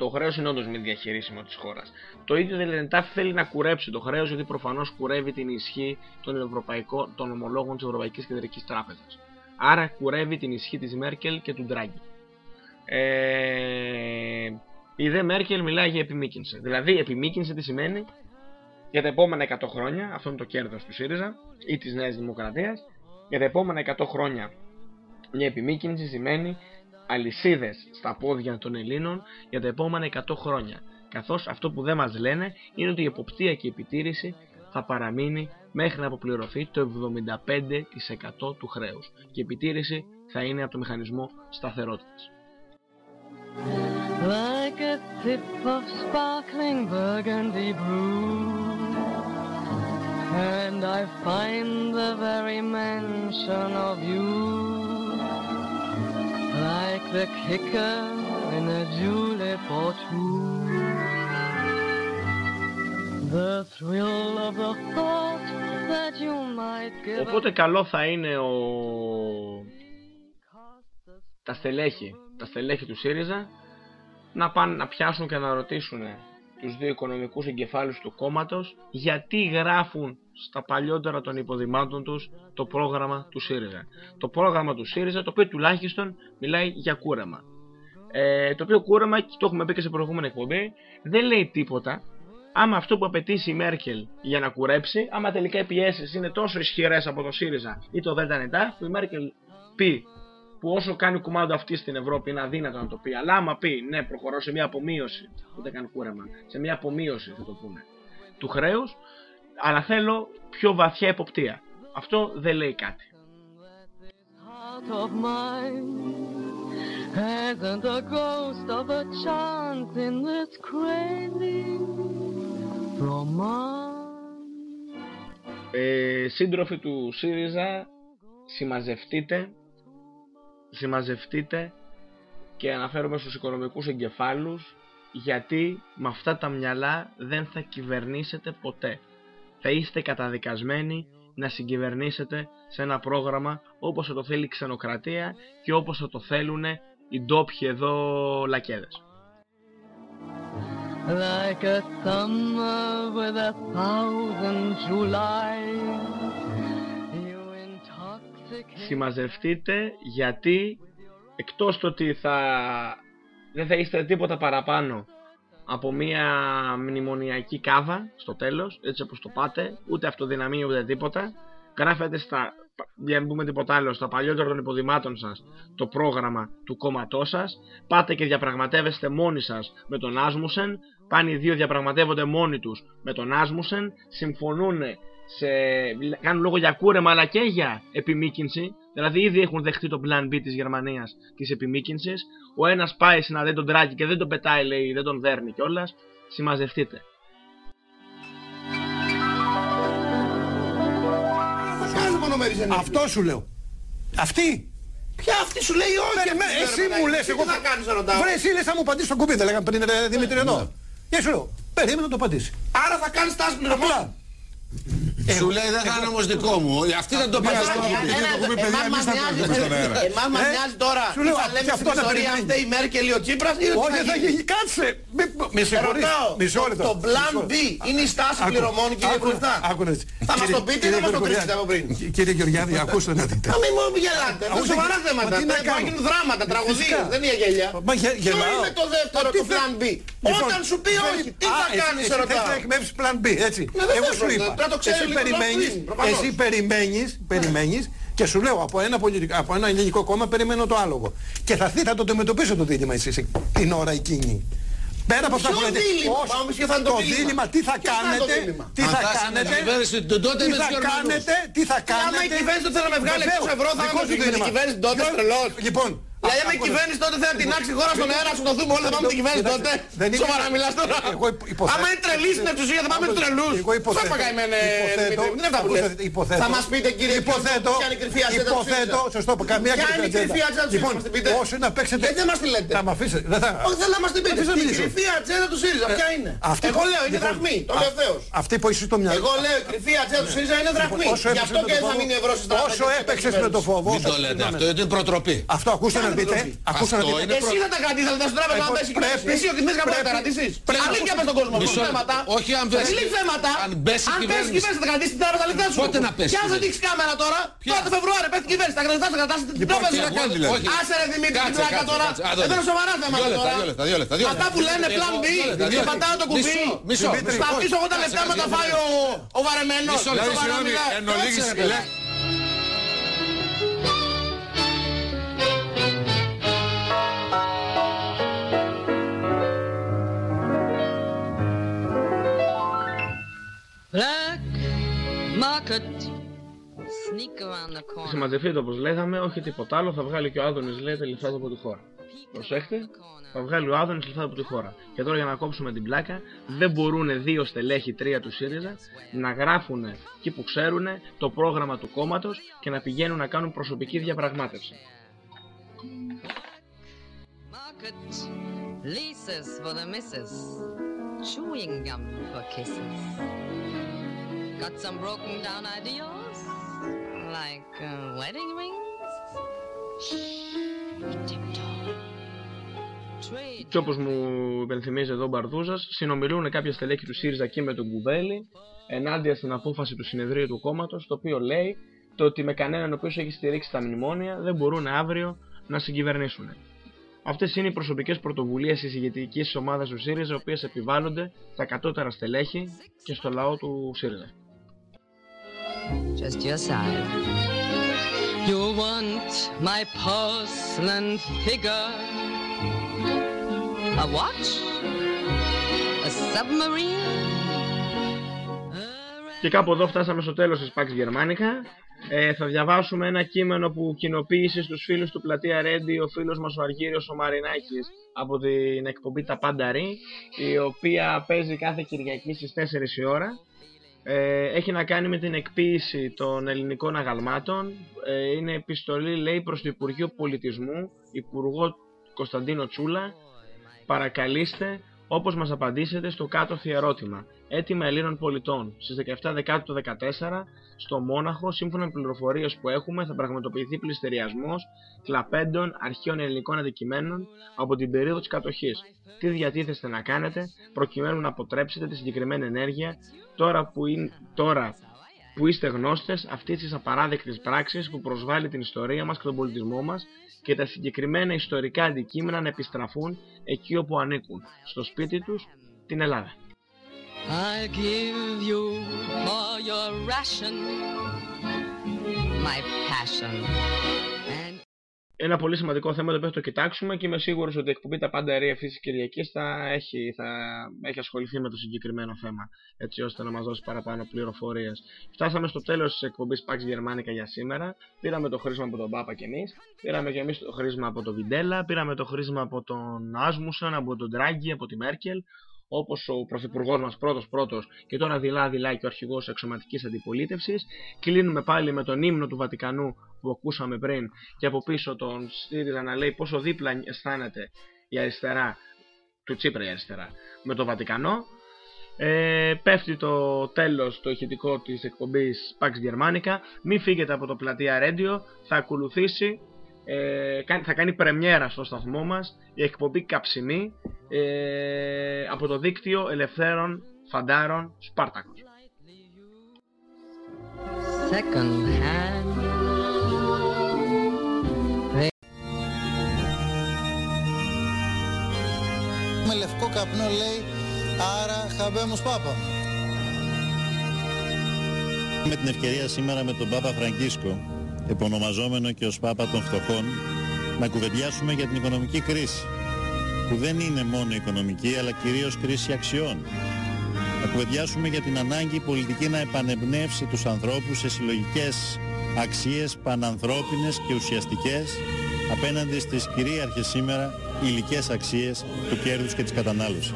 Το χρέος είναι όντως μη διαχειρίσιμο της χώρας. Το ίδιο το Δέλτα Νιτάφ θέλει να κουρέψει το χρέος γιατί προφανώς κουρεύει την ισχύ των, ευρωπαϊκών, των ομολόγων της Ευρωπαϊκής Κεντρικής Τράπεζας. Άρα κουρεύει την ισχύ της Μέρκελ και του Ντράγκη. Ε, η δε Μέρκελ μιλάει για επιμήκυνση. Δηλαδή, επιμήκυνση τι σημαίνει; Για τα επόμενα 100 χρόνια, αυτό είναι το κέρδος του ΣΥΡΙΖΑ ή της Νέας Δημοκρατίας, για τα επόμενα 100 χρόνια μια επιμήκυνση σημαίνει αλυσίδες στα πόδια των Ελλήνων για τα επόμενα 100 χρόνια. Καθώς αυτό που δεν μας λένε είναι ότι η εποπτεία και η επιτήρηση θα παραμείνει μέχρι να αποπληρωθεί το 75% του χρέους και η επιτήρηση θα είναι από το μηχανισμό σταθερότητας. Like a sip of sparkling burgundy brew And I find the very mention of you Like the kicker in a julep or two The thrill of the thought that you might Οπότε καλό θα είναι ο... τα στελέχη, τα στελέχη του ΣΥΡΙΖΑ να πάνε να πιάσουν και να ρωτήσουν τους δύο οικονομικούς εγκεφάλους του κόμματος γιατί γράφουν στα παλιότερα των υποδημάτων τους το πρόγραμμα του ΣΥΡΙΖΑ. Το πρόγραμμα του ΣΥΡΙΖΑ το οποίο τουλάχιστον μιλάει για κούρεμα. Ε, το οποίο κούρεμα, το έχουμε πει και σε προηγούμενη εκπομπή, δεν λέει τίποτα άμα αυτό που απαιτήσει η Μέρκελ για να κουρέψει, άμα τελικά οι πιέσεις είναι τόσο ισχυρές από το ΣΥΡΙΖΑ ή το ΔΝΤ, που η Μέρκελ πει που όσο κάνει κουμάντο αυτή στην Ευρώπη είναι αδύνατο να το πει. Αλλά άμα πει ναι, προχωρώ σε μια απομείωση, ούτε καν κούρεμα, σε μια απομείωση θα το πούνε, του χρέους, αλλά θέλω πιο βαθιά εποπτεία. Αυτό δεν λέει κάτι. Ε, σύντροφοι του ΣΥΡΙΖΑ, συμμαζευτείτε συμμαζευτείτε και αναφέρομαι στους οικονομικούς εγκεφάλους γιατί με αυτά τα μυαλά δεν θα κυβερνήσετε ποτέ. Θα είστε καταδικασμένοι να συγκυβερνήσετε σε ένα πρόγραμμα όπως θα το θέλει η ξενοκρατία και όπως θα το θέλουν οι ντόπιοι εδώ λακέδες. Like a summer with a thousand συμμαζευτείτε γιατί εκτός το ότι θα, δεν θα είστε τίποτα παραπάνω από μια μνημονιακή κάβα στο τέλος, έτσι όπως το πάτε, ούτε αυτοδυναμία ούτε τίποτα, γράφετε στα, για να μην πούμε τίποτα άλλο, στα παλιότερα των υποδημάτων σας το πρόγραμμα του κόμματός σας, πάτε και διαπραγματεύεστε μόνοι σας με τον Άσμουσεν, πάνε οι δύο διαπραγματεύονται μόνοι τους με τον Άσμουσεν, συμφωνούν σε, κάνουν λόγο για κούρεμα αλλά και για επιμήκυνση. Δηλαδή ήδη έχουν δεχτεί το plan B της Γερμανίας της επιμήκυνσης. Ο ένας πάει συναντάει τον τράκι και δεν τον πετάει λέει, δεν τον δέρνει κιόλας. Συμμαζευτείτε. Αυτό σου λέω. Αυτή; Ποια αυτή σου λέει όχι. Περιμέ, εσύ μου λες εγώ. Τι θα κάνεις να ρωτάω; Βρε εσύ λες θα μου απαντήσεις στον κουμπί. Δεν λέγαμε πριν Δημήτρη εδώ. Και σου λέω. Περίμενα να το απαντήσει. Άρα θα κάνεις τάση πληρωμών. Σου λέει δεν θα είναι όμως δικό μου. Αυτή δεν το πάει στο κουμπί. Εμάς μας νοιάζει τώρα τι θα λέμε στην ιστορία αυτή η Μέρκελ ή ο Τσίπρας ή Όχι θα γίνει. Κάτσε. Με συγχωρείς. Μισό λεπτό. Το plan B είναι η στάση πληρωμών κύριε Βουλευτά. Θα μας το πείτε ή θα μας το κρίσετε από πριν; Κύριε Γεωργιάδη ακούστε να δείτε. Να μην μου γελάτε. Αυτό σοβαρά θέματα. Πρέπει να γίνουν δράματα, τραγωδίες. Δεν είναι γέλια. Ποιο είναι το δεύτερο το plan B. Όταν σου πει όχι, τι θα κάνεις ρωτάω. Θες να εκμεύσεις plan B, έτσι. Εγώ σου είπα. Εσύ περιμένεις, εσύ περιμένεις, περιμένεις και σου λέω από ένα, πολιτικό, από ένα ελληνικό κόμμα περιμένω το άλογο. Και θα, θα το αντιμετωπίσω το δίλημα εσύ την ώρα εκείνη. Πέρα από αυτά που λέτε, το δίλημα, τι θα κάνετε, τι θα κάνετε, τι θα κάνετε, τι θα κάνετε. Άμα η κυβέρνηση δεν θέλει να με βγάλει 6 ευρώ, θα είμαι στην κυβέρνηση τότε, τρελός. Λοιπόν, Δηλαδή άμα η κυβέρνηση τότε θέλει να την άξει χώρα στον αέρα, να δούμε όλοι θα πάμε την κυβέρνηση τότε. Σοβαρά μιλάς τώρα. Άμα είναι τρελής στην εξουσία θα πάμε τους τρελούς. Εγώ υποθέτω. Δεν είναι αυτά που λες. Θα μας πείτε κύριε υποθέτω, ποια είναι η κρυφή ατζέντα Υποθέτω, σωστό, καμία Ποια είναι η κρυφή ατζέντα του Λοιπόν, όσο να παίξετε. Γιατί δεν μας τη λέτε; Θα με αφήσετε. Όχι θέλω να μας την πείτε. Η κρυφή ατζέντα του ΣΥΡΙΖΑ ποια είναι; Εγώ λέω είναι δραχμή. Το λέω ευθέως. Αυτή που είσαι στο μυαλό. Εγώ λέω η κρυφή ατζέντα του ΣΥΡΙΖΑ είναι δραχμή. Γι' αυτό και θα μείνει ευρώ στις Όσο έπαιξες με το φόβο. Μην το λέτε αυτό, είναι προτροπή. Αυτό ακούστε να δείτε. Εσύ θα τα κρατήσεις, θα σου τράβει να πέσει κυβέρνηση. Εσύ ο κυβέρνηση θα τα κρατήσεις. Αλήθεια πες στον κόσμο. θέματα. Όχι αν πέσει. θέματα. Αν πέσει η κυβέρνηση θα τα κρατήσεις την τα λεφτά σου. Πότε να πέσει. Κι αν δεν δείξει κάμερα τώρα, τώρα το Φεβρουάριο πέφτει η κυβέρνηση. Θα κρατάς, θα κρατάς την λοιπόν, τρόπες. Άσε ρε Δημήτρη την πλάκα τώρα. Εδώ είναι σοβαρά θέματα τώρα. Αυτά που λένε πλάν B και πατάω το κουμπί. Στα πίσω 80 λεπτά με τα φάει ο βαρεμένος. Σοβαρά μιλάει. Συμμαζευτείτε όπως λέγαμε, όχι τίποτα άλλο, θα βγάλει και ο Άδωνης λέει τα λεφτά από τη χώρα. Προσέχτε, θα βγάλει ο Άδωνης λεφτά από τη χώρα. Και τώρα για να κόψουμε την πλάκα, δεν μπορούν δύο στελέχη, τρία του ΣΥΡΙΖΑ να γράφουν εκεί που ξέρουν το πρόγραμμα του κόμματος και να πηγαίνουν να κάνουν προσωπική διαπραγμάτευση. for the missus, chewing gum for kisses. Got some broken down ideas? Like uh, wedding rings; Και όπως μου υπενθυμίζει εδώ ο Μπαρδούζας, συνομιλούν κάποια στελέχη του ΣΥΡΙΖΑ και με τον Κουβέλη ενάντια στην απόφαση του συνεδρίου του κόμματος, το οποίο λέει το ότι με κανέναν ο οποίος έχει στηρίξει τα μνημόνια δεν μπορούν αύριο να συγκυβερνήσουν. Αυτές είναι οι προσωπικές πρωτοβουλίες της ηγετικής ομάδας του ΣΥΡΙΖΑ, οι οποίες επιβάλλονται στα κατώτερα στελέχη και στο λαό του ΣΥΡΙΖΑ. Just your side. You want my porcelain figure? A watch? A submarine? Και κάπου εδώ φτάσαμε στο τέλος της Pax Germanica. Ε, θα διαβάσουμε ένα κείμενο που κοινοποίησε στους φίλους του Πλατεία Ρέντι ο φίλος μας ο Αργύριος ο Μαρινάκης από την εκπομπή Τα Πάντα Ρή, η οποία παίζει κάθε Κυριακή στις 4 η ώρα. Ε, έχει να κάνει με την εκποίηση των ελληνικών αγαλμάτων. Ε, είναι επιστολή, λέει, προς το Υπουργείο Πολιτισμού, Υπουργό Κωνσταντίνο Τσούλα. Παρακαλείστε όπως μας απαντήσετε στο κάτω ερώτημα. Έτοιμα Ελλήνων πολιτών. Στις 17 Δεκάτου του 2014, στο Μόναχο, σύμφωνα με πληροφορίες που έχουμε, θα πραγματοποιηθεί πληστηριασμός κλαπέντων αρχαίων ελληνικών αντικειμένων από την περίοδο της κατοχής. Τι διατίθεστε να κάνετε προκειμένου να αποτρέψετε τη συγκεκριμένη ενέργεια τώρα που, είναι, τώρα που είστε γνώστες αυτής της απαράδεκτης πράξης που προσβάλλει την ιστορία μας και τον πολιτισμό μας και τα συγκεκριμένα ιστορικά αντικείμενα να επιστραφούν εκεί όπου ανήκουν, στο σπίτι τους, την Ελλάδα. I give you for your ration my passion. Ένα πολύ σημαντικό θέμα το οποίο θα το κοιτάξουμε και είμαι σίγουρος ότι η εκπομπή τα πάντα αερία αυτής της Κυριακής θα έχει, θα έχει ασχοληθεί με το συγκεκριμένο θέμα έτσι ώστε να μας δώσει παραπάνω πληροφορίες. Φτάσαμε στο τέλος της εκπομπής Pax Germanica για σήμερα. Πήραμε το χρήσμα από τον Πάπα και εμείς. Πήραμε και εμείς το χρήσμα από τον Βιντέλα. Πήραμε το χρήσμα από τον Άσμουσαν, από τον Τράγκη, από τη Μέρκελ όπως ο πρωθυπουργός μας πρώτος πρώτος και τώρα δειλά-δειλά και ο αρχηγός εξωματικής αντιπολίτευσης. Κλείνουμε πάλι με τον ύμνο του Βατικανού που ακούσαμε πριν και από πίσω τον ΣΥΡΙΖΑ να λέει πόσο δίπλα αισθάνεται η αριστερά, του Τσίπρα η αριστερά, με το Βατικανό. Ε, πέφτει το τέλος το ηχητικό της εκπομπής Pax Germanica μην φύγετε από το πλατεία Radio θα ακολουθήσει ε, θα κάνει πρεμιέρα στο σταθμό μας η εκπομπή Καψιμή ε, από το δίκτυο Ελευθέρων Φαντάρων Σπάρτακος. Second hand. Με λευκό καπνό λέει, άρα χαμπέμος πάπα. Με την ευκαιρία σήμερα με τον Πάπα Φραγκίσκο, επωνομαζόμενο και ως Πάπα των Φτωχών, να κουβεντιάσουμε για την οικονομική κρίση, που δεν είναι μόνο οικονομική, αλλά κυρίως κρίση αξιών. Να κουβεντιάσουμε για την ανάγκη η πολιτική να επανεμπνεύσει τους ανθρώπους σε συλλογικές αξίες πανανθρώπινες και ουσιαστικές απέναντι στις κυρίαρχες σήμερα υλικές αξίες του κέρδους και της κατανάλωσης.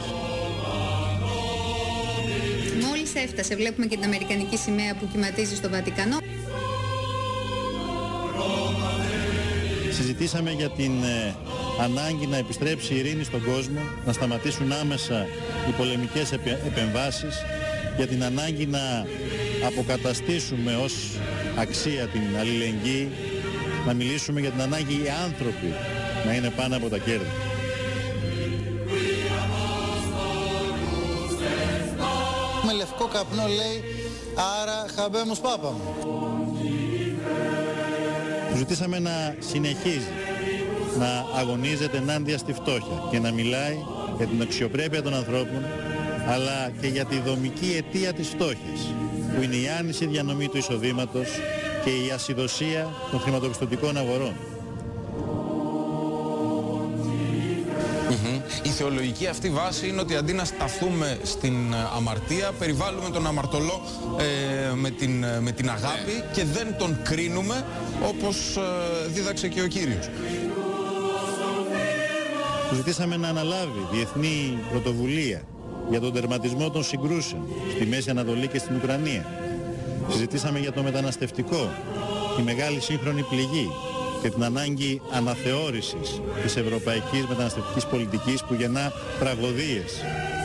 Μόλις έφτασε, βλέπουμε και την Αμερικανική σημαία που κυματίζει στο Βατικανό. Συζητήσαμε για την ε, ανάγκη να επιστρέψει η ειρήνη στον κόσμο, να σταματήσουν άμεσα οι πολεμικές επε, επεμβάσεις, για την ανάγκη να αποκαταστήσουμε ως αξία την αλληλεγγύη, να μιλήσουμε για την ανάγκη οι άνθρωποι να είναι πάνω από τα κέρδη. Με λευκό καπνό λέει, άρα χαμπέμος πάπα μου. Τους ζητήσαμε να συνεχίζει να αγωνίζεται ενάντια στη φτώχεια και να μιλάει για την αξιοπρέπεια των ανθρώπων αλλά και για τη δομική αιτία της φτώχειας που είναι η άνηση διανομή του εισοδήματος και η ασυδοσία των χρηματοπιστωτικών αγορών. Η θεολογική αυτή βάση είναι ότι αντί να σταθούμε στην ε, αμαρτία, περιβάλλουμε τον αμαρτωλό ε, με, την, ε, με την αγάπη και δεν τον κρίνουμε όπως ε, δίδαξε και ο Κύριος. Του ζητήσαμε να αναλάβει διεθνή πρωτοβουλία για τον τερματισμό των συγκρούσεων στη Μέση Ανατολή και στην Ουκρανία. Συζητήσαμε για το μεταναστευτικό, τη μεγάλη σύγχρονη πληγή και την ανάγκη αναθεώρησης της ευρωπαϊκής μεταναστευτικής πολιτικής που γεννά τραγωδίες,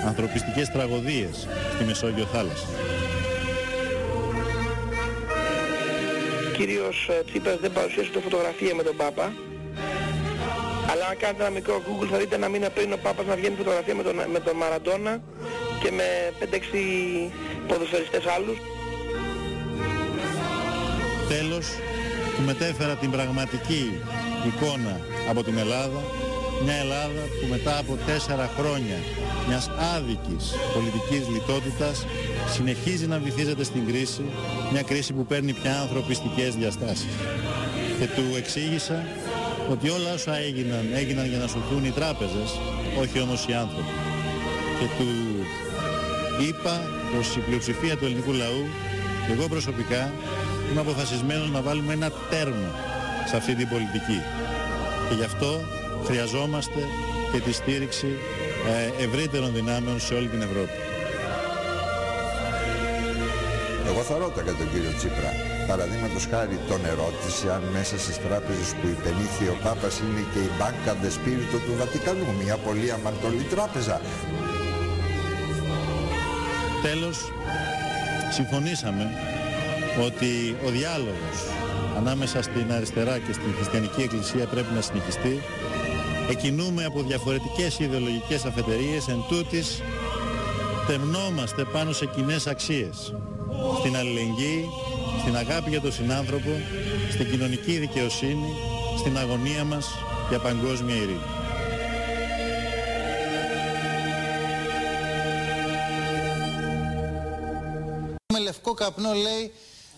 ανθρωπιστικές τραγωδίες στη Μεσόγειο θάλασσα. Κύριος ε, Τσίπρας δεν παρουσίασε το φωτογραφία με τον Πάπα. Αλλά αν κάνετε ένα μικρό Google θα δείτε ένα μήνα πριν ο Πάπας να βγαίνει φωτογραφία με τον, με τον Μαραντόνα και με 5-6 ποδοσφαιριστές άλλους. Τέλος, του μετέφερα την πραγματική εικόνα από την Ελλάδα, μια Ελλάδα που μετά από τέσσερα χρόνια μιας άδικης πολιτικής λιτότητας συνεχίζει να βυθίζεται στην κρίση, μια κρίση που παίρνει πια ανθρωπιστικές διαστάσεις. Και του εξήγησα ότι όλα όσα έγιναν, έγιναν για να σωθούν οι τράπεζες, όχι όμως οι άνθρωποι. Και του είπα πως η πλειοψηφία του ελληνικού λαού και εγώ προσωπικά είμαι αποφασισμένος να βάλουμε ένα τέρμα σε αυτή την πολιτική. Και γι' αυτό χρειαζόμαστε και τη στήριξη ε, ευρύτερων δυνάμεων σε όλη την Ευρώπη. Εγώ θα ρώταγα τον κύριο Τσίπρα, παραδείγματος χάρη τον ερώτηση αν μέσα στις τράπεζες που υπενήχε ο Πάπας είναι και η Banca de Spirito του Βατικανού, μια πολύ αμαρτωλή τράπεζα. Τέλος, συμφωνήσαμε ότι ο διάλογος ανάμεσα στην αριστερά και στην χριστιανική εκκλησία πρέπει να συνεχιστεί. Εκινούμε από διαφορετικές ιδεολογικές αφετερίες, εν τούτης τεμνόμαστε πάνω σε κοινέ αξίες. Στην αλληλεγγύη, στην αγάπη για τον συνάνθρωπο, στην κοινωνική δικαιοσύνη, στην αγωνία μας για παγκόσμια ειρήνη. Με λευκό καπνό λέει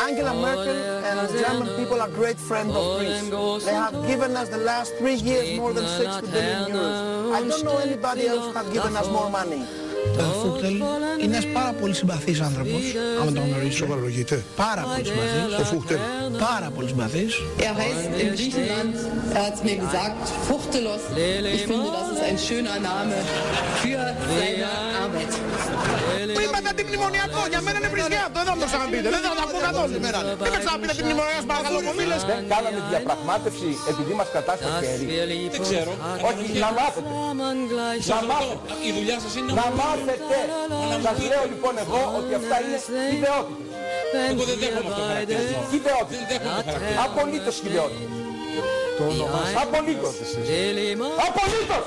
Angela Merkel and the German people are great friends of Greece. They have given us the last three years more than 60 billion euros. I don't know anybody else who have given us more money. Ο Φούχτελ είναι ένας πάρα πολύ συμπαθής άνθρωπος, άμα τον γνωρίζεις. Σοβαρολογείται. Πάρα πολύ συμπαθής. Ο Φούχτελ. Πάρα πολύ συμπαθής. Er heißt in Griechenland, er hat mir gesagt, Fuchtelos. Ich finde, das ist ein schöner Name für seine Arbeit. Που είπατε αντιμνημονιακό, για μένα είναι βρισκιάτο, δεν θα το ξαναπείτε, δεν θα το ακούω καθόλου σήμερα. Δεν θα ξαναπείτε αντιμνημονιακό, σας παρακαλώ πολύ. Δεν κάναμε διαπραγμάτευση επειδή μας κρατά στο χέρι. Δεν ξέρω. Όχι, να μάθετε. Να μάθετε. Η δουλειά σας είναι Να μάθετε. Σας λέω λοιπόν εγώ ότι αυτά είναι χιδεότητες. Εγώ δεν δέχομαι αυτό το χαρακτηρισμό. Χιδεότητες. Δεν δέχομαι το χαρακτηρισμό. Απολύτως χιδεότητες. Απολύτως. Απολύτως.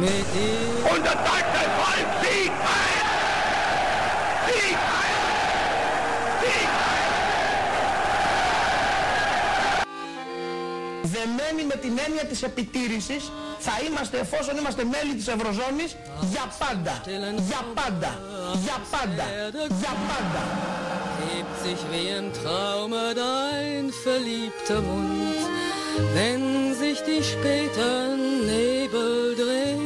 Mit dir. Und das deutsche Volk siegt ein! Siegt ein! Siegt Δεμένοι με την έννοια της επιτήρησης θα είμαστε εφόσον είμαστε μέλη της Ευρωζώνης για πάντα. Για πάντα. Για πάντα. Για πάντα. hebt sich wie im Traume dein verliebter Mund, wenn sich die späten Nebel drehen,